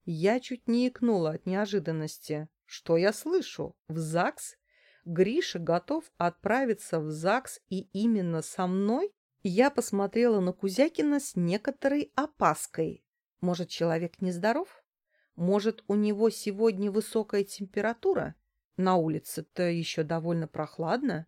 Я чуть не икнула от неожиданности. Что я слышу? В ЗАГС? Гриша готов отправиться в ЗАГС и именно со мной? Я посмотрела на Кузякина с некоторой опаской. Может, человек нездоров? Может, у него сегодня высокая температура? На улице-то еще довольно прохладно.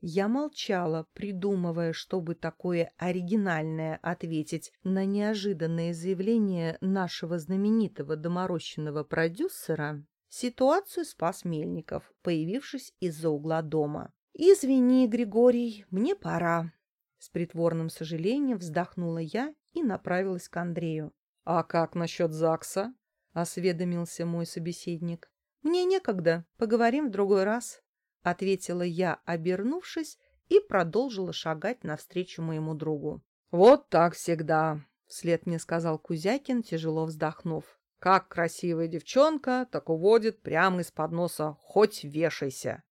Я молчала, придумывая, чтобы такое оригинальное ответить на неожиданное заявление нашего знаменитого доморощенного продюсера. Ситуацию спас Мельников, появившись из-за угла дома. «Извини, Григорий, мне пора», с притворным сожалением вздохнула я и направилась к Андрею. «А как насчет ЗАГСа?» — осведомился мой собеседник. «Мне некогда, поговорим в другой раз», — ответила я, обернувшись, и продолжила шагать навстречу моему другу. «Вот так всегда», — вслед мне сказал Кузякин, тяжело вздохнув. «Как красивая девчонка, так уводит прямо из-под носа, хоть вешайся».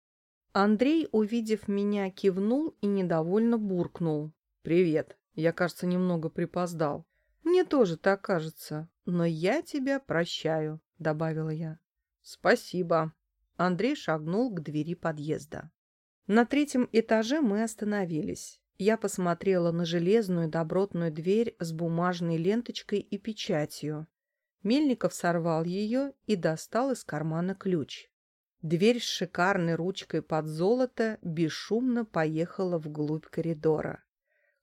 Андрей, увидев меня, кивнул и недовольно буркнул. «Привет. Я, кажется, немного припоздал». «Мне тоже так кажется, но я тебя прощаю», — добавила я. «Спасибо». Андрей шагнул к двери подъезда. На третьем этаже мы остановились. Я посмотрела на железную добротную дверь с бумажной ленточкой и печатью. Мельников сорвал ее и достал из кармана ключ. Дверь с шикарной ручкой под золото бесшумно поехала вглубь коридора.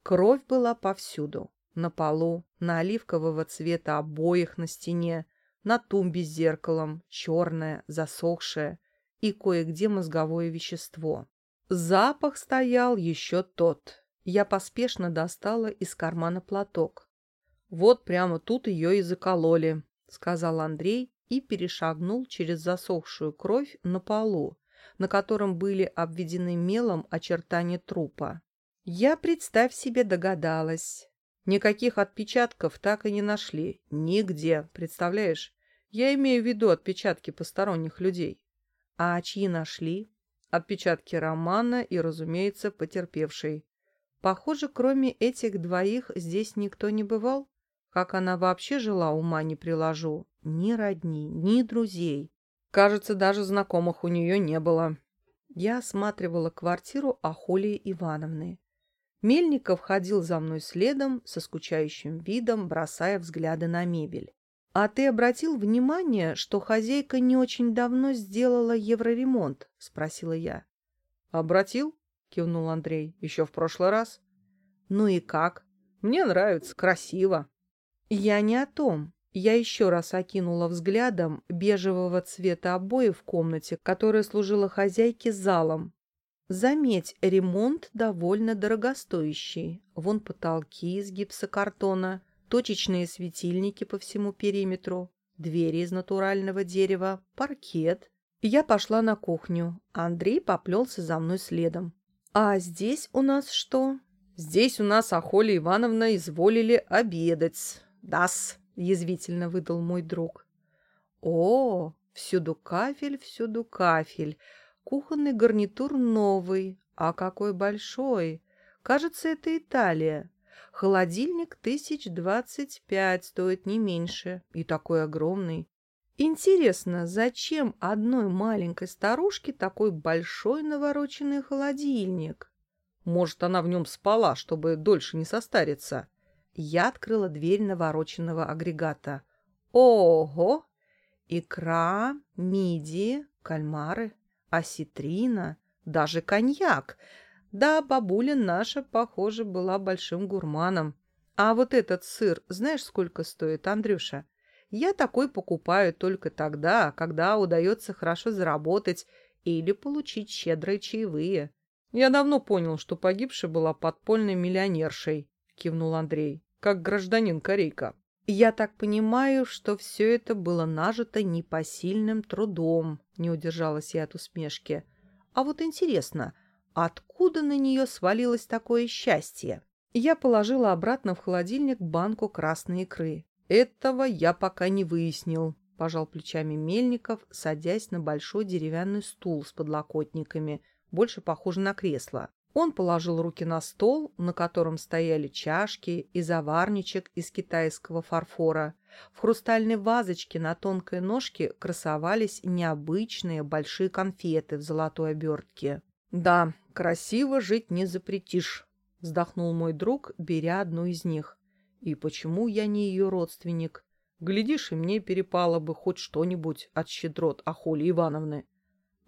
Кровь была повсюду. На полу, на оливкового цвета обоих на стене, на тумбе с зеркалом, черное, засохшее и кое-где мозговое вещество. Запах стоял еще тот. Я поспешно достала из кармана платок. «Вот прямо тут ее и закололи», — сказал Андрей и перешагнул через засохшую кровь на полу, на котором были обведены мелом очертания трупа. Я, представь себе, догадалась. Никаких отпечатков так и не нашли. Нигде, представляешь? Я имею в виду отпечатки посторонних людей. А чьи нашли? Отпечатки Романа и, разумеется, потерпевшей. Похоже, кроме этих двоих здесь никто не бывал. Как она вообще жила, ума не приложу. Ни родни, ни друзей. Кажется, даже знакомых у нее не было. Я осматривала квартиру Ахолии Ивановны. Мельников ходил за мной следом, со скучающим видом, бросая взгляды на мебель. «А ты обратил внимание, что хозяйка не очень давно сделала евроремонт?» — спросила я. «Обратил?» — кивнул Андрей. «Еще в прошлый раз». «Ну и как?» «Мне нравится, красиво». «Я не о том. Я еще раз окинула взглядом бежевого цвета обои в комнате, которая служила хозяйке залом. Заметь, ремонт довольно дорогостоящий. Вон потолки из гипсокартона, точечные светильники по всему периметру, двери из натурального дерева, паркет. Я пошла на кухню, Андрей поплелся за мной следом. «А здесь у нас что?» «Здесь у нас Ахоля Ивановна изволили обедать. Дас!» — язвительно выдал мой друг. «О, всюду кафель, всюду кафель. Кухонный гарнитур новый. А какой большой! Кажется, это Италия. Холодильник тысяч двадцать пять стоит не меньше. И такой огромный. Интересно, зачем одной маленькой старушке такой большой навороченный холодильник? Может, она в нем спала, чтобы дольше не состариться?» Я открыла дверь навороченного агрегата. Ого! Икра, мидии, кальмары, осетрина, даже коньяк. Да, бабуля наша, похоже, была большим гурманом. А вот этот сыр, знаешь, сколько стоит, Андрюша? Я такой покупаю только тогда, когда удается хорошо заработать или получить щедрые чаевые. Я давно понял, что погибшая была подпольной миллионершей, кивнул Андрей как гражданин Корейка. «Я так понимаю, что все это было нажито непосильным трудом», — не удержалась я от усмешки. «А вот интересно, откуда на нее свалилось такое счастье?» Я положила обратно в холодильник банку красной икры. «Этого я пока не выяснил», — пожал плечами Мельников, садясь на большой деревянный стул с подлокотниками, больше похожий на кресло. Он положил руки на стол, на котором стояли чашки и заварничек из китайского фарфора. В хрустальной вазочке на тонкой ножке красовались необычные большие конфеты в золотой обертке. «Да, красиво жить не запретишь», — вздохнул мой друг, беря одну из них. «И почему я не ее родственник? Глядишь, и мне перепало бы хоть что-нибудь от щедрот Ахоли Ивановны».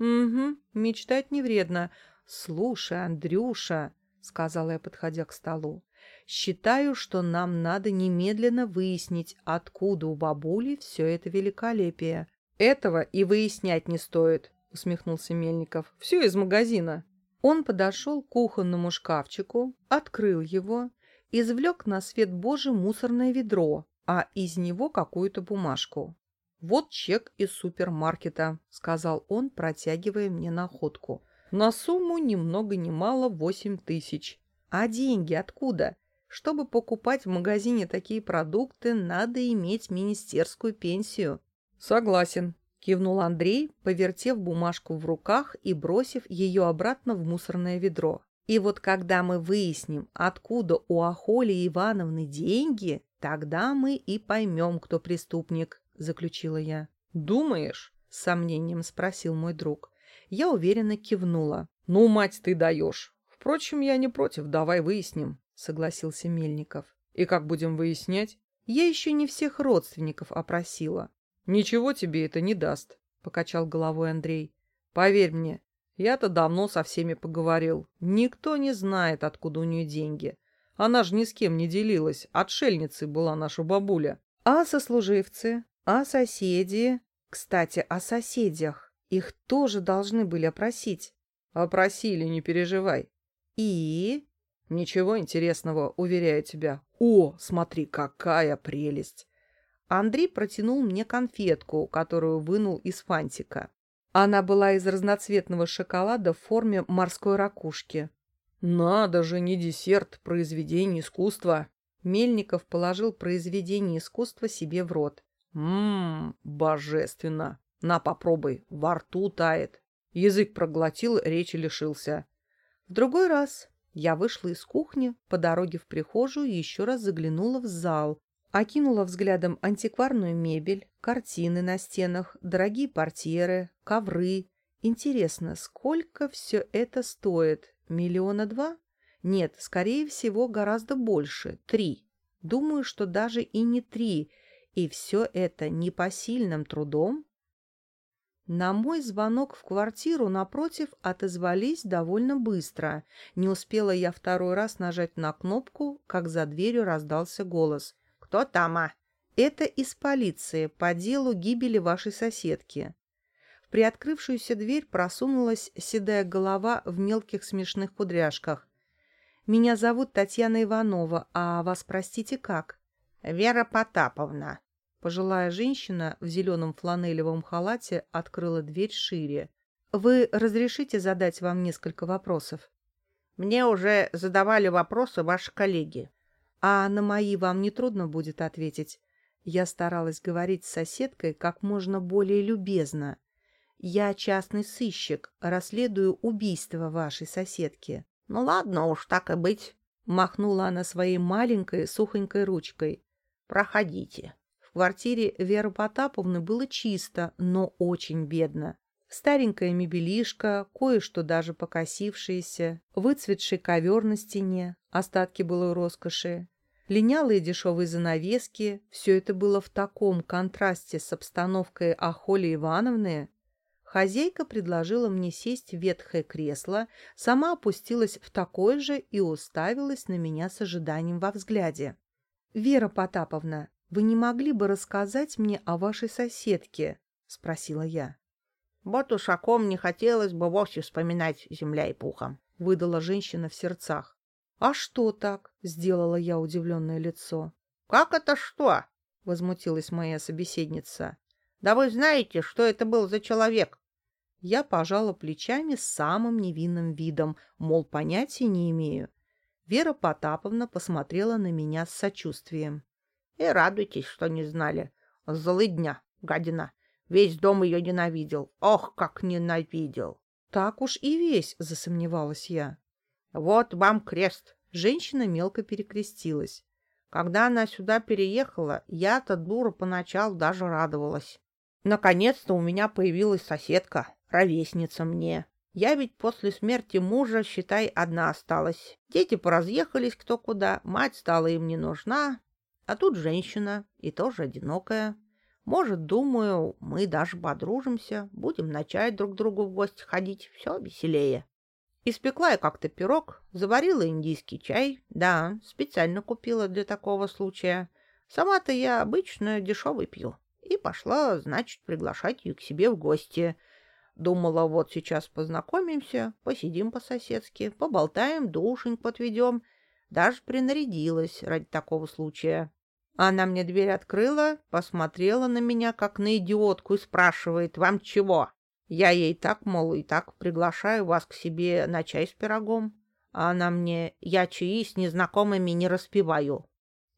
«Угу, мечтать не вредно». «Слушай, Андрюша», — сказала я, подходя к столу, — «считаю, что нам надо немедленно выяснить, откуда у бабули все это великолепие». «Этого и выяснять не стоит», — усмехнулся Мельников. «Все из магазина». Он подошел к кухонному шкафчику, открыл его, извлек на свет Божий мусорное ведро, а из него какую-то бумажку. «Вот чек из супермаркета», — сказал он, протягивая мне находку. На сумму ни много ни мало восемь тысяч. А деньги откуда? Чтобы покупать в магазине такие продукты, надо иметь министерскую пенсию. Согласен, кивнул Андрей, повертев бумажку в руках и бросив ее обратно в мусорное ведро. И вот когда мы выясним, откуда у Ахоли Ивановны деньги, тогда мы и поймем, кто преступник, заключила я. Думаешь? С сомнением спросил мой друг. Я уверенно кивнула. «Ну, мать, ты даешь. Впрочем, я не против, давай выясним», — согласился Мельников. «И как будем выяснять?» «Я еще не всех родственников опросила». «Ничего тебе это не даст», — покачал головой Андрей. «Поверь мне, я-то давно со всеми поговорил. Никто не знает, откуда у нее деньги. Она же ни с кем не делилась. Отшельницей была наша бабуля». «А сослуживцы? А соседи?» «Кстати, о соседях. Их тоже должны были опросить. Опросили, не переживай. И? Ничего интересного, уверяю тебя. О, смотри, какая прелесть! Андрей протянул мне конфетку, которую вынул из фантика. Она была из разноцветного шоколада в форме морской ракушки. «Надо же, не десерт, произведение искусства!» Мельников положил произведение искусства себе в рот. «Ммм, божественно! На, попробуй, во рту тает. Язык проглотил, речи лишился. В другой раз я вышла из кухни, по дороге в прихожую еще раз заглянула в зал, окинула взглядом антикварную мебель, картины на стенах, дорогие портьеры, ковры. Интересно, сколько все это стоит? Миллиона два? Нет, скорее всего, гораздо больше. Три. Думаю, что даже и не три. И все это непосильным трудом На мой звонок в квартиру напротив отозвались довольно быстро. Не успела я второй раз нажать на кнопку, как за дверью раздался голос. «Кто там, а?» «Это из полиции по делу гибели вашей соседки». В приоткрывшуюся дверь просунулась седая голова в мелких смешных кудряшках. «Меня зовут Татьяна Иванова, а вас, простите, как?» «Вера Потаповна», Пожилая женщина в зеленом фланелевом халате открыла дверь шире. «Вы разрешите задать вам несколько вопросов?» «Мне уже задавали вопросы ваши коллеги». «А на мои вам не трудно будет ответить?» Я старалась говорить с соседкой как можно более любезно. «Я частный сыщик, расследую убийство вашей соседки». «Ну ладно уж, так и быть», — махнула она своей маленькой сухонькой ручкой. «Проходите» квартире Веры Потаповны было чисто, но очень бедно. Старенькая мебелишка, кое-что даже покосившееся, выцветший ковер на стене, остатки былой роскоши, линялые дешевые занавески — все это было в таком контрасте с обстановкой Ахоли Ивановны. Хозяйка предложила мне сесть в ветхое кресло, сама опустилась в такое же и уставилась на меня с ожиданием во взгляде. «Вера Потаповна, вы не могли бы рассказать мне о вашей соседке?» — спросила я. «Вот уж о ком не хотелось бы вовсе вспоминать земля и пухом», — выдала женщина в сердцах. «А что так?» — сделала я удивленное лицо. «Как это что?» — возмутилась моя собеседница. «Да вы знаете, что это был за человек?» Я пожала плечами с самым невинным видом, мол, понятия не имею. Вера Потаповна посмотрела на меня с сочувствием. И радуйтесь, что не знали. Злыдня, гадина. Весь дом ее ненавидел. Ох, как ненавидел. Так уж и весь, засомневалась я. Вот вам крест. Женщина мелко перекрестилась. Когда она сюда переехала, я-то дура поначалу даже радовалась. Наконец-то у меня появилась соседка, ровесница мне. Я ведь после смерти мужа, считай, одна осталась. Дети поразъехались кто куда, мать стала им не нужна, а тут женщина, и тоже одинокая. Может, думаю, мы даже подружимся, будем на чай друг другу в гости ходить, все веселее. Испекла я как-то пирог, заварила индийский чай, да, специально купила для такого случая. Сама-то я обычно дешевый пью. И пошла, значит, приглашать ее к себе в гости. Думала, вот сейчас познакомимся, посидим по-соседски, поболтаем, душеньку отведем. Даже принарядилась ради такого случая. Она мне дверь открыла, посмотрела на меня, как на идиотку, и спрашивает, «Вам чего?» Я ей так, мол, и так приглашаю вас к себе на чай с пирогом. А она мне, «Я чаи с незнакомыми не распиваю».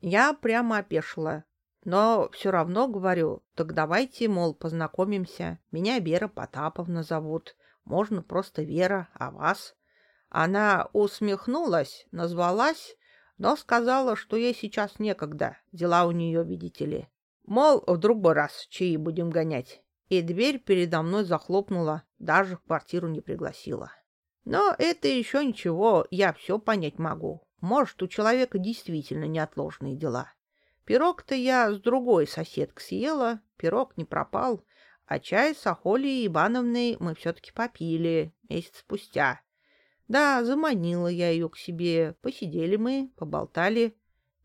Я прямо опешила. Но все равно говорю, так давайте, мол, познакомимся. Меня Вера Потаповна зовут. Можно просто Вера, а вас? Она усмехнулась, назвалась но сказала, что ей сейчас некогда, дела у нее, видите ли. Мол, в другой раз чаи будем гонять. И дверь передо мной захлопнула, даже в квартиру не пригласила. Но это еще ничего, я все понять могу. Может, у человека действительно неотложные дела. Пирог-то я с другой соседкой съела, пирог не пропал, а чай с Ахолей Ивановной мы все-таки попили месяц спустя. Да, заманила я ее к себе. Посидели мы, поболтали.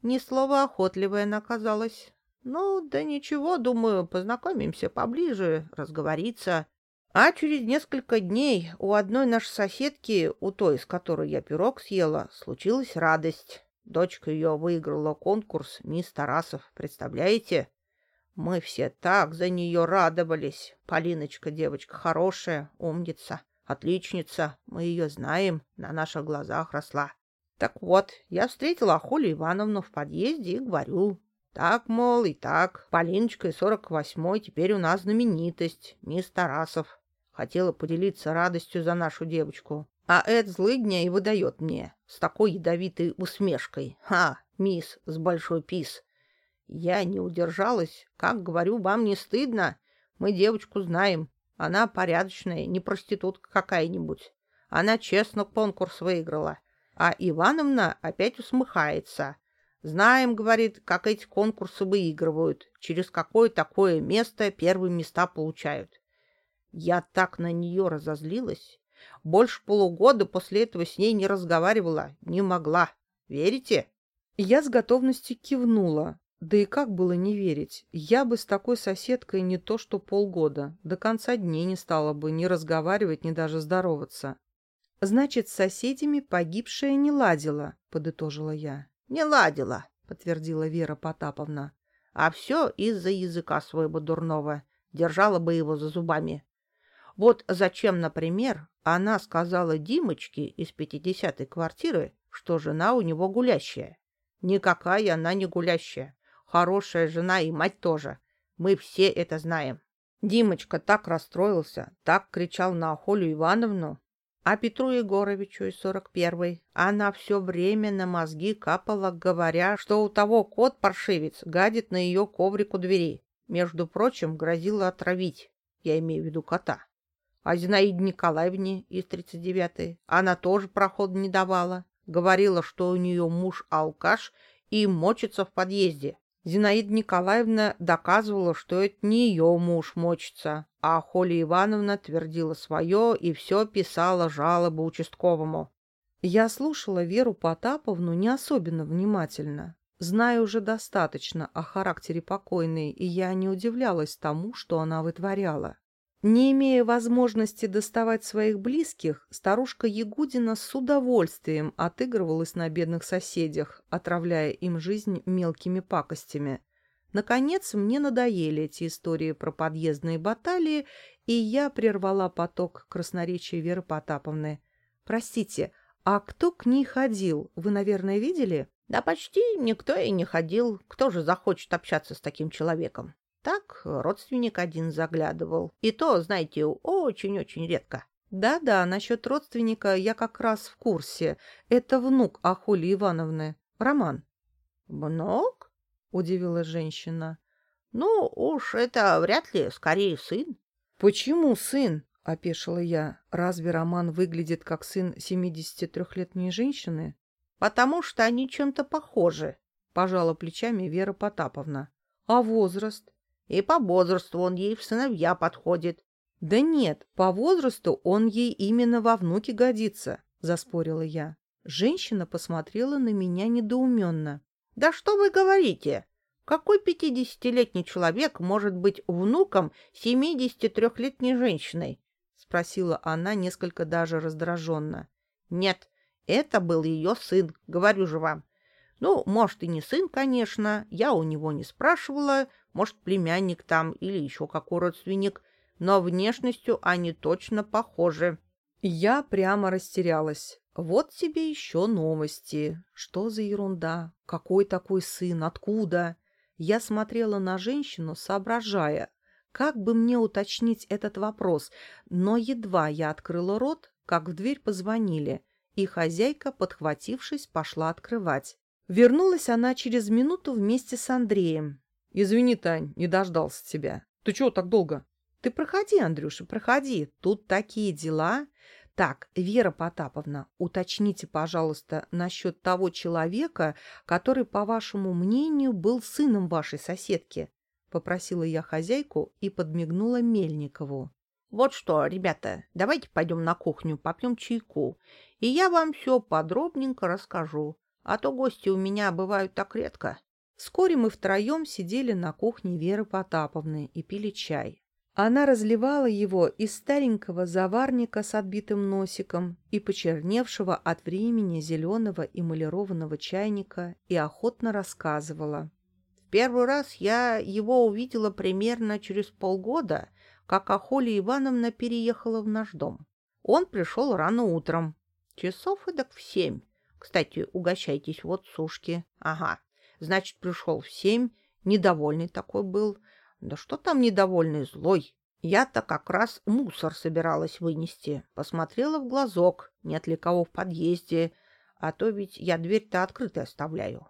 Ни слова охотливая она оказалась. Ну, да ничего, думаю, познакомимся поближе, разговориться. А через несколько дней у одной нашей соседки, у той, с которой я пирог съела, случилась радость. Дочка ее выиграла конкурс «Мисс Тарасов», представляете? Мы все так за нее радовались. Полиночка девочка хорошая, умница. Отличница, мы ее знаем, на наших глазах росла. Так вот, я встретила Ахулю Ивановну в подъезде и говорю, так, мол, и так, Полиночка сорок восьмой теперь у нас знаменитость, мисс Тарасов. Хотела поделиться радостью за нашу девочку. А Эд злыдня и выдает мне с такой ядовитой усмешкой. Ха, мисс с большой пис. Я не удержалась. Как говорю, вам не стыдно? Мы девочку знаем. Она порядочная, не проститутка какая-нибудь. Она честно конкурс выиграла. А Ивановна опять усмехается. Знаем, говорит, как эти конкурсы выигрывают, через какое такое место первые места получают. Я так на нее разозлилась. Больше полугода после этого с ней не разговаривала, не могла. Верите? Я с готовностью кивнула. Да и как было не верить? Я бы с такой соседкой не то что полгода, до конца дней не стала бы ни разговаривать, ни даже здороваться. «Значит, с соседями погибшая не ладила», — подытожила я. «Не ладила», — подтвердила Вера Потаповна. «А все из-за языка своего дурного. Держала бы его за зубами. Вот зачем, например, она сказала Димочке из пятидесятой квартиры, что жена у него гулящая. Никакая она не гулящая. Хорошая жена и мать тоже. Мы все это знаем. Димочка так расстроился, так кричал на Охолю Ивановну. А Петру Егоровичу из сорок первой она все время на мозги капала, говоря, что у того кот-паршивец гадит на ее коврик у двери. Между прочим, грозила отравить, я имею в виду кота. А Зинаиде Николаевне из 39-й она тоже проход не давала. Говорила, что у нее муж алкаш и мочится в подъезде. Зинаида Николаевна доказывала, что это не ее муж мочится, а Холя Ивановна твердила свое и все писала жалобы участковому. Я слушала Веру Потаповну не особенно внимательно. Знаю уже достаточно о характере покойной, и я не удивлялась тому, что она вытворяла. Не имея возможности доставать своих близких, старушка Ягудина с удовольствием отыгрывалась на бедных соседях, отравляя им жизнь мелкими пакостями. Наконец, мне надоели эти истории про подъездные баталии, и я прервала поток красноречия Веры Потаповны. «Простите, а кто к ней ходил? Вы, наверное, видели?» «Да почти никто и не ходил. Кто же захочет общаться с таким человеком?» Так родственник один заглядывал. И то, знаете, очень-очень редко. Да-да, насчет родственника я как раз в курсе. Это внук Ахоли Ивановны. Роман. Внук? Удивилась женщина. Ну, уж это вряд ли, скорее сын. Почему сын? — опешила я. «Разве Роман выглядит как сын 73-летней женщины?» «Потому что они чем-то похожи», — пожала плечами Вера Потаповна. «А возраст?» И по возрасту он ей в сыновья подходит. — Да нет, по возрасту он ей именно во внуки годится, — заспорила я. Женщина посмотрела на меня недоуменно. — Да что вы говорите? Какой пятидесятилетний человек может быть внуком семидесяти трехлетней женщины? — спросила она несколько даже раздраженно. — Нет, это был ее сын, говорю же вам. Ну, может, и не сын, конечно, я у него не спрашивала, может, племянник там или еще какой родственник, но внешностью они точно похожи. Я прямо растерялась. Вот тебе еще новости. Что за ерунда? Какой такой сын? Откуда? Я смотрела на женщину, соображая, как бы мне уточнить этот вопрос, но едва я открыла рот, как в дверь позвонили, и хозяйка, подхватившись, пошла открывать. Вернулась она через минуту вместе с Андреем. «Извини, Тань, не дождался тебя. Ты чего так долго?» «Ты проходи, Андрюша, проходи. Тут такие дела. Так, Вера Потаповна, уточните, пожалуйста, насчет того человека, который, по вашему мнению, был сыном вашей соседки», — попросила я хозяйку и подмигнула Мельникову. «Вот что, ребята, давайте пойдем на кухню, попьем чайку, и я вам все подробненько расскажу, а то гости у меня бывают так редко». Вскоре мы втроем сидели на кухне Веры Потаповны и пили чай. Она разливала его из старенького заварника с отбитым носиком и почерневшего от времени зеленого эмалированного чайника и охотно рассказывала. В первый раз я его увидела примерно через полгода, как Ахоля Ивановна переехала в наш дом. Он пришел рано утром, часов эдак в семь. Кстати, угощайтесь, вот сушки. Ага, Значит, пришел в семь, недовольный такой был. Да что там недовольный, злой. Я-то как раз мусор собиралась вынести. Посмотрела в глазок, нет ли кого в подъезде, а то ведь я дверь-то открытой оставляю.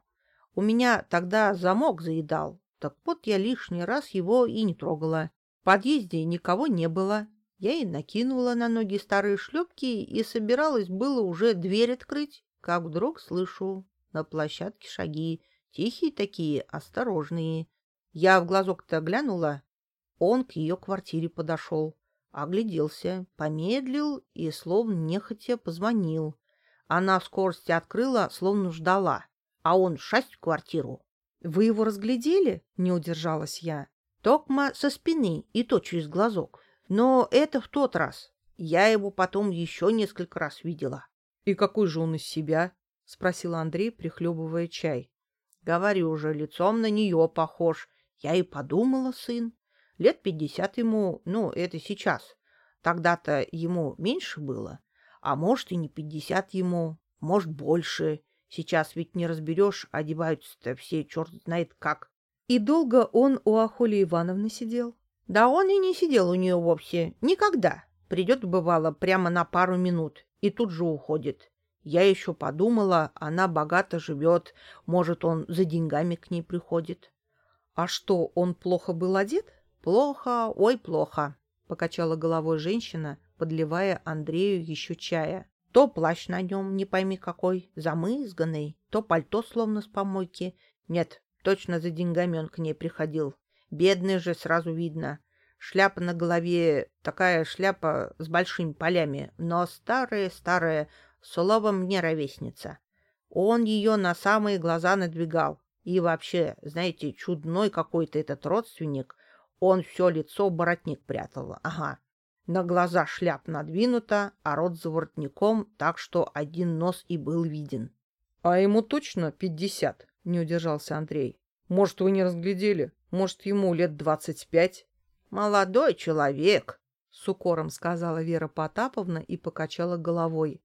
У меня тогда замок заедал, так вот я лишний раз его и не трогала. В подъезде никого не было. Я и накинула на ноги старые шлепки и собиралась было уже дверь открыть, как вдруг слышу на площадке шаги, Тихие такие, осторожные. Я в глазок-то глянула. Он к ее квартире подошел. Огляделся, помедлил и, словно нехотя, позвонил. Она в скорости открыла, словно ждала, а он шасть в квартиру. «Вы его разглядели?» — не удержалась я. Токма со спины и то через глазок. Но это в тот раз. Я его потом еще несколько раз видела. — И какой же он из себя? — спросил Андрей, прихлебывая чай. — Говорю же, лицом на нее похож. Я и подумала, сын. Лет пятьдесят ему, ну, это сейчас. Тогда-то ему меньше было. А может, и не пятьдесят ему, может, больше. Сейчас ведь не разберешь, одеваются-то все черт знает как. И долго он у Ахоли Ивановны сидел? Да он и не сидел у нее вовсе. Никогда. Придет, бывало, прямо на пару минут и тут же уходит. Я еще подумала, она богато живет, может, он за деньгами к ней приходит. — А что, он плохо был одет? — Плохо, ой, плохо, — покачала головой женщина, подливая Андрею еще чая. То плащ на нем, не пойми какой, замызганный, то пальто словно с помойки. Нет, точно за деньгами он к ней приходил. Бедный же, сразу видно. Шляпа на голове, такая шляпа с большими полями, но старая-старая, словом, не ровесница. Он ее на самые глаза надвигал. И вообще, знаете, чудной какой-то этот родственник. Он все лицо боротник прятал. Ага. На глаза шляп надвинута, а рот за воротником, так что один нос и был виден. — А ему точно пятьдесят? — не удержался Андрей. — Может, вы не разглядели? Может, ему лет двадцать пять? «Молодой человек», — с укором сказала Вера Потаповна и покачала головой.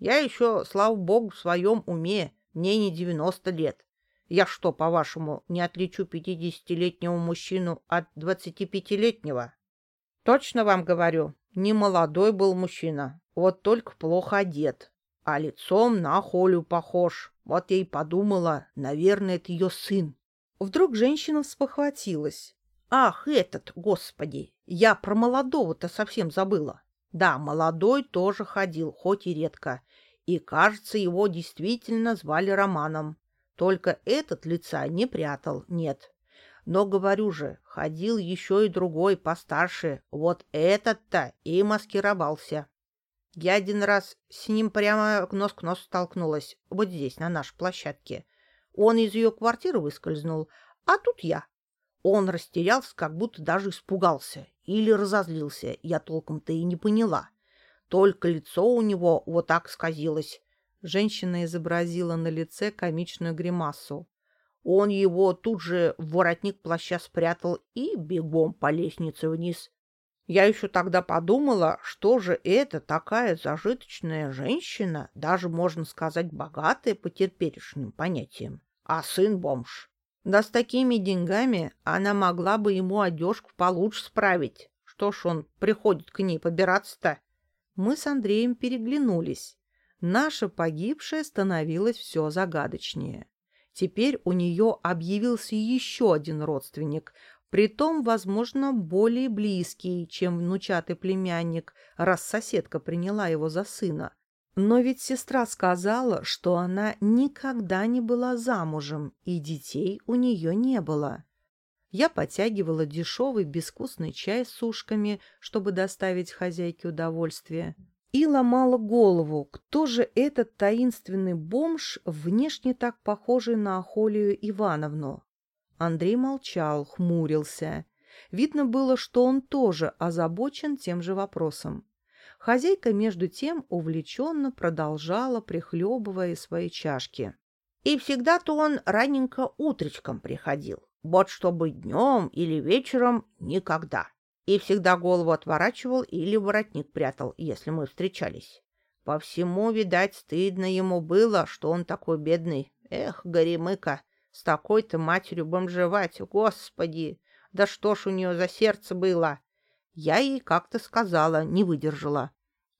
«Я еще, слава богу, в своем уме, мне не девяносто лет. Я что, по-вашему, не отличу пятидесятилетнего мужчину от двадцатипятилетнего? Точно вам говорю, не молодой был мужчина, вот только плохо одет, а лицом на Холю похож. Вот я и подумала, наверное, это ее сын. Вдруг женщина вспохватилась. Ах, этот, господи, я про молодого-то совсем забыла. Да, молодой тоже ходил, хоть и редко. И, кажется, его действительно звали Романом. Только этот лица не прятал, нет. Но, говорю же, ходил еще и другой, постарше. Вот этот-то и маскировался. Я один раз с ним прямо нос к носу столкнулась, вот здесь, на нашей площадке. Он из ее квартиры выскользнул, а тут я. Он растерялся, как будто даже испугался или разозлился, я толком-то и не поняла. Только лицо у него вот так сказилось. Женщина изобразила на лице комичную гримасу. Он его тут же в воротник плаща спрятал и бегом по лестнице вниз. Я еще тогда подумала, что же это такая зажиточная женщина, даже, можно сказать, богатая по теперешним понятиям, а сын бомж. Да с такими деньгами она могла бы ему одежку получше справить. Что ж он приходит к ней побираться-то? Мы с Андреем переглянулись. Наша погибшая становилась все загадочнее. Теперь у нее объявился еще один родственник, притом, возможно, более близкий, чем внучатый племянник, раз соседка приняла его за сына. Но ведь сестра сказала, что она никогда не была замужем, и детей у нее не было. Я подтягивала дешевый безвкусный чай с ушками, чтобы доставить хозяйке удовольствие, и ломала голову, кто же этот таинственный бомж, внешне так похожий на Ахолию Ивановну. Андрей молчал, хмурился. Видно было, что он тоже озабочен тем же вопросом. Хозяйка, между тем, увлеченно продолжала, прихлебывая свои чашки. И всегда-то он раненько утречком приходил. Вот чтобы днем или вечером — никогда. И всегда голову отворачивал или воротник прятал, если мы встречались. По всему, видать, стыдно ему было, что он такой бедный. Эх, горемыка, с такой-то матерью бомжевать, господи! Да что ж у нее за сердце было! Я ей как-то сказала, не выдержала.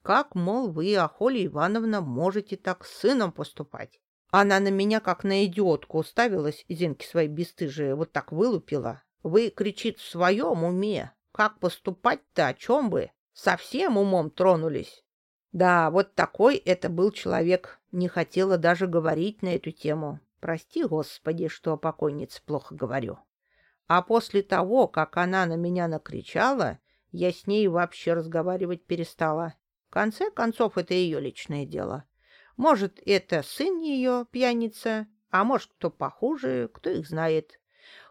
Как, мол, вы, Ахоля Ивановна, можете так с сыном поступать? Она на меня, как на идиотку, уставилась, зенки свои бесстыжие, вот так вылупила. Вы, кричит, в своем уме. Как поступать-то, о чем бы? Совсем умом тронулись. Да, вот такой это был человек. Не хотела даже говорить на эту тему. Прости, Господи, что о покойнице плохо говорю. А после того, как она на меня накричала, я с ней вообще разговаривать перестала. В конце концов, это ее личное дело. Может, это сын ее, пьяница, а может, кто похуже, кто их знает.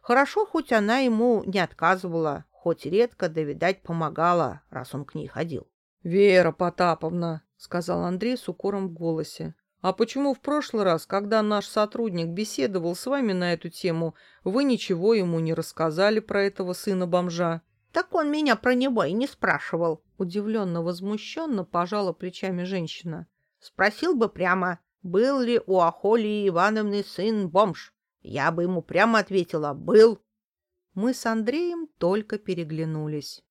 Хорошо, хоть она ему не отказывала, хоть редко, да, видать, помогала, раз он к ней ходил. — Вера Потаповна, — сказал Андрей с укором в голосе, — а почему в прошлый раз, когда наш сотрудник беседовал с вами на эту тему, вы ничего ему не рассказали про этого сына-бомжа? — Так он меня про него и не спрашивал. Удивленно-возмущенно пожала плечами женщина. Спросил бы прямо, был ли у Ахолии Ивановны сын бомж. Я бы ему прямо ответила «был». Мы с Андреем только переглянулись.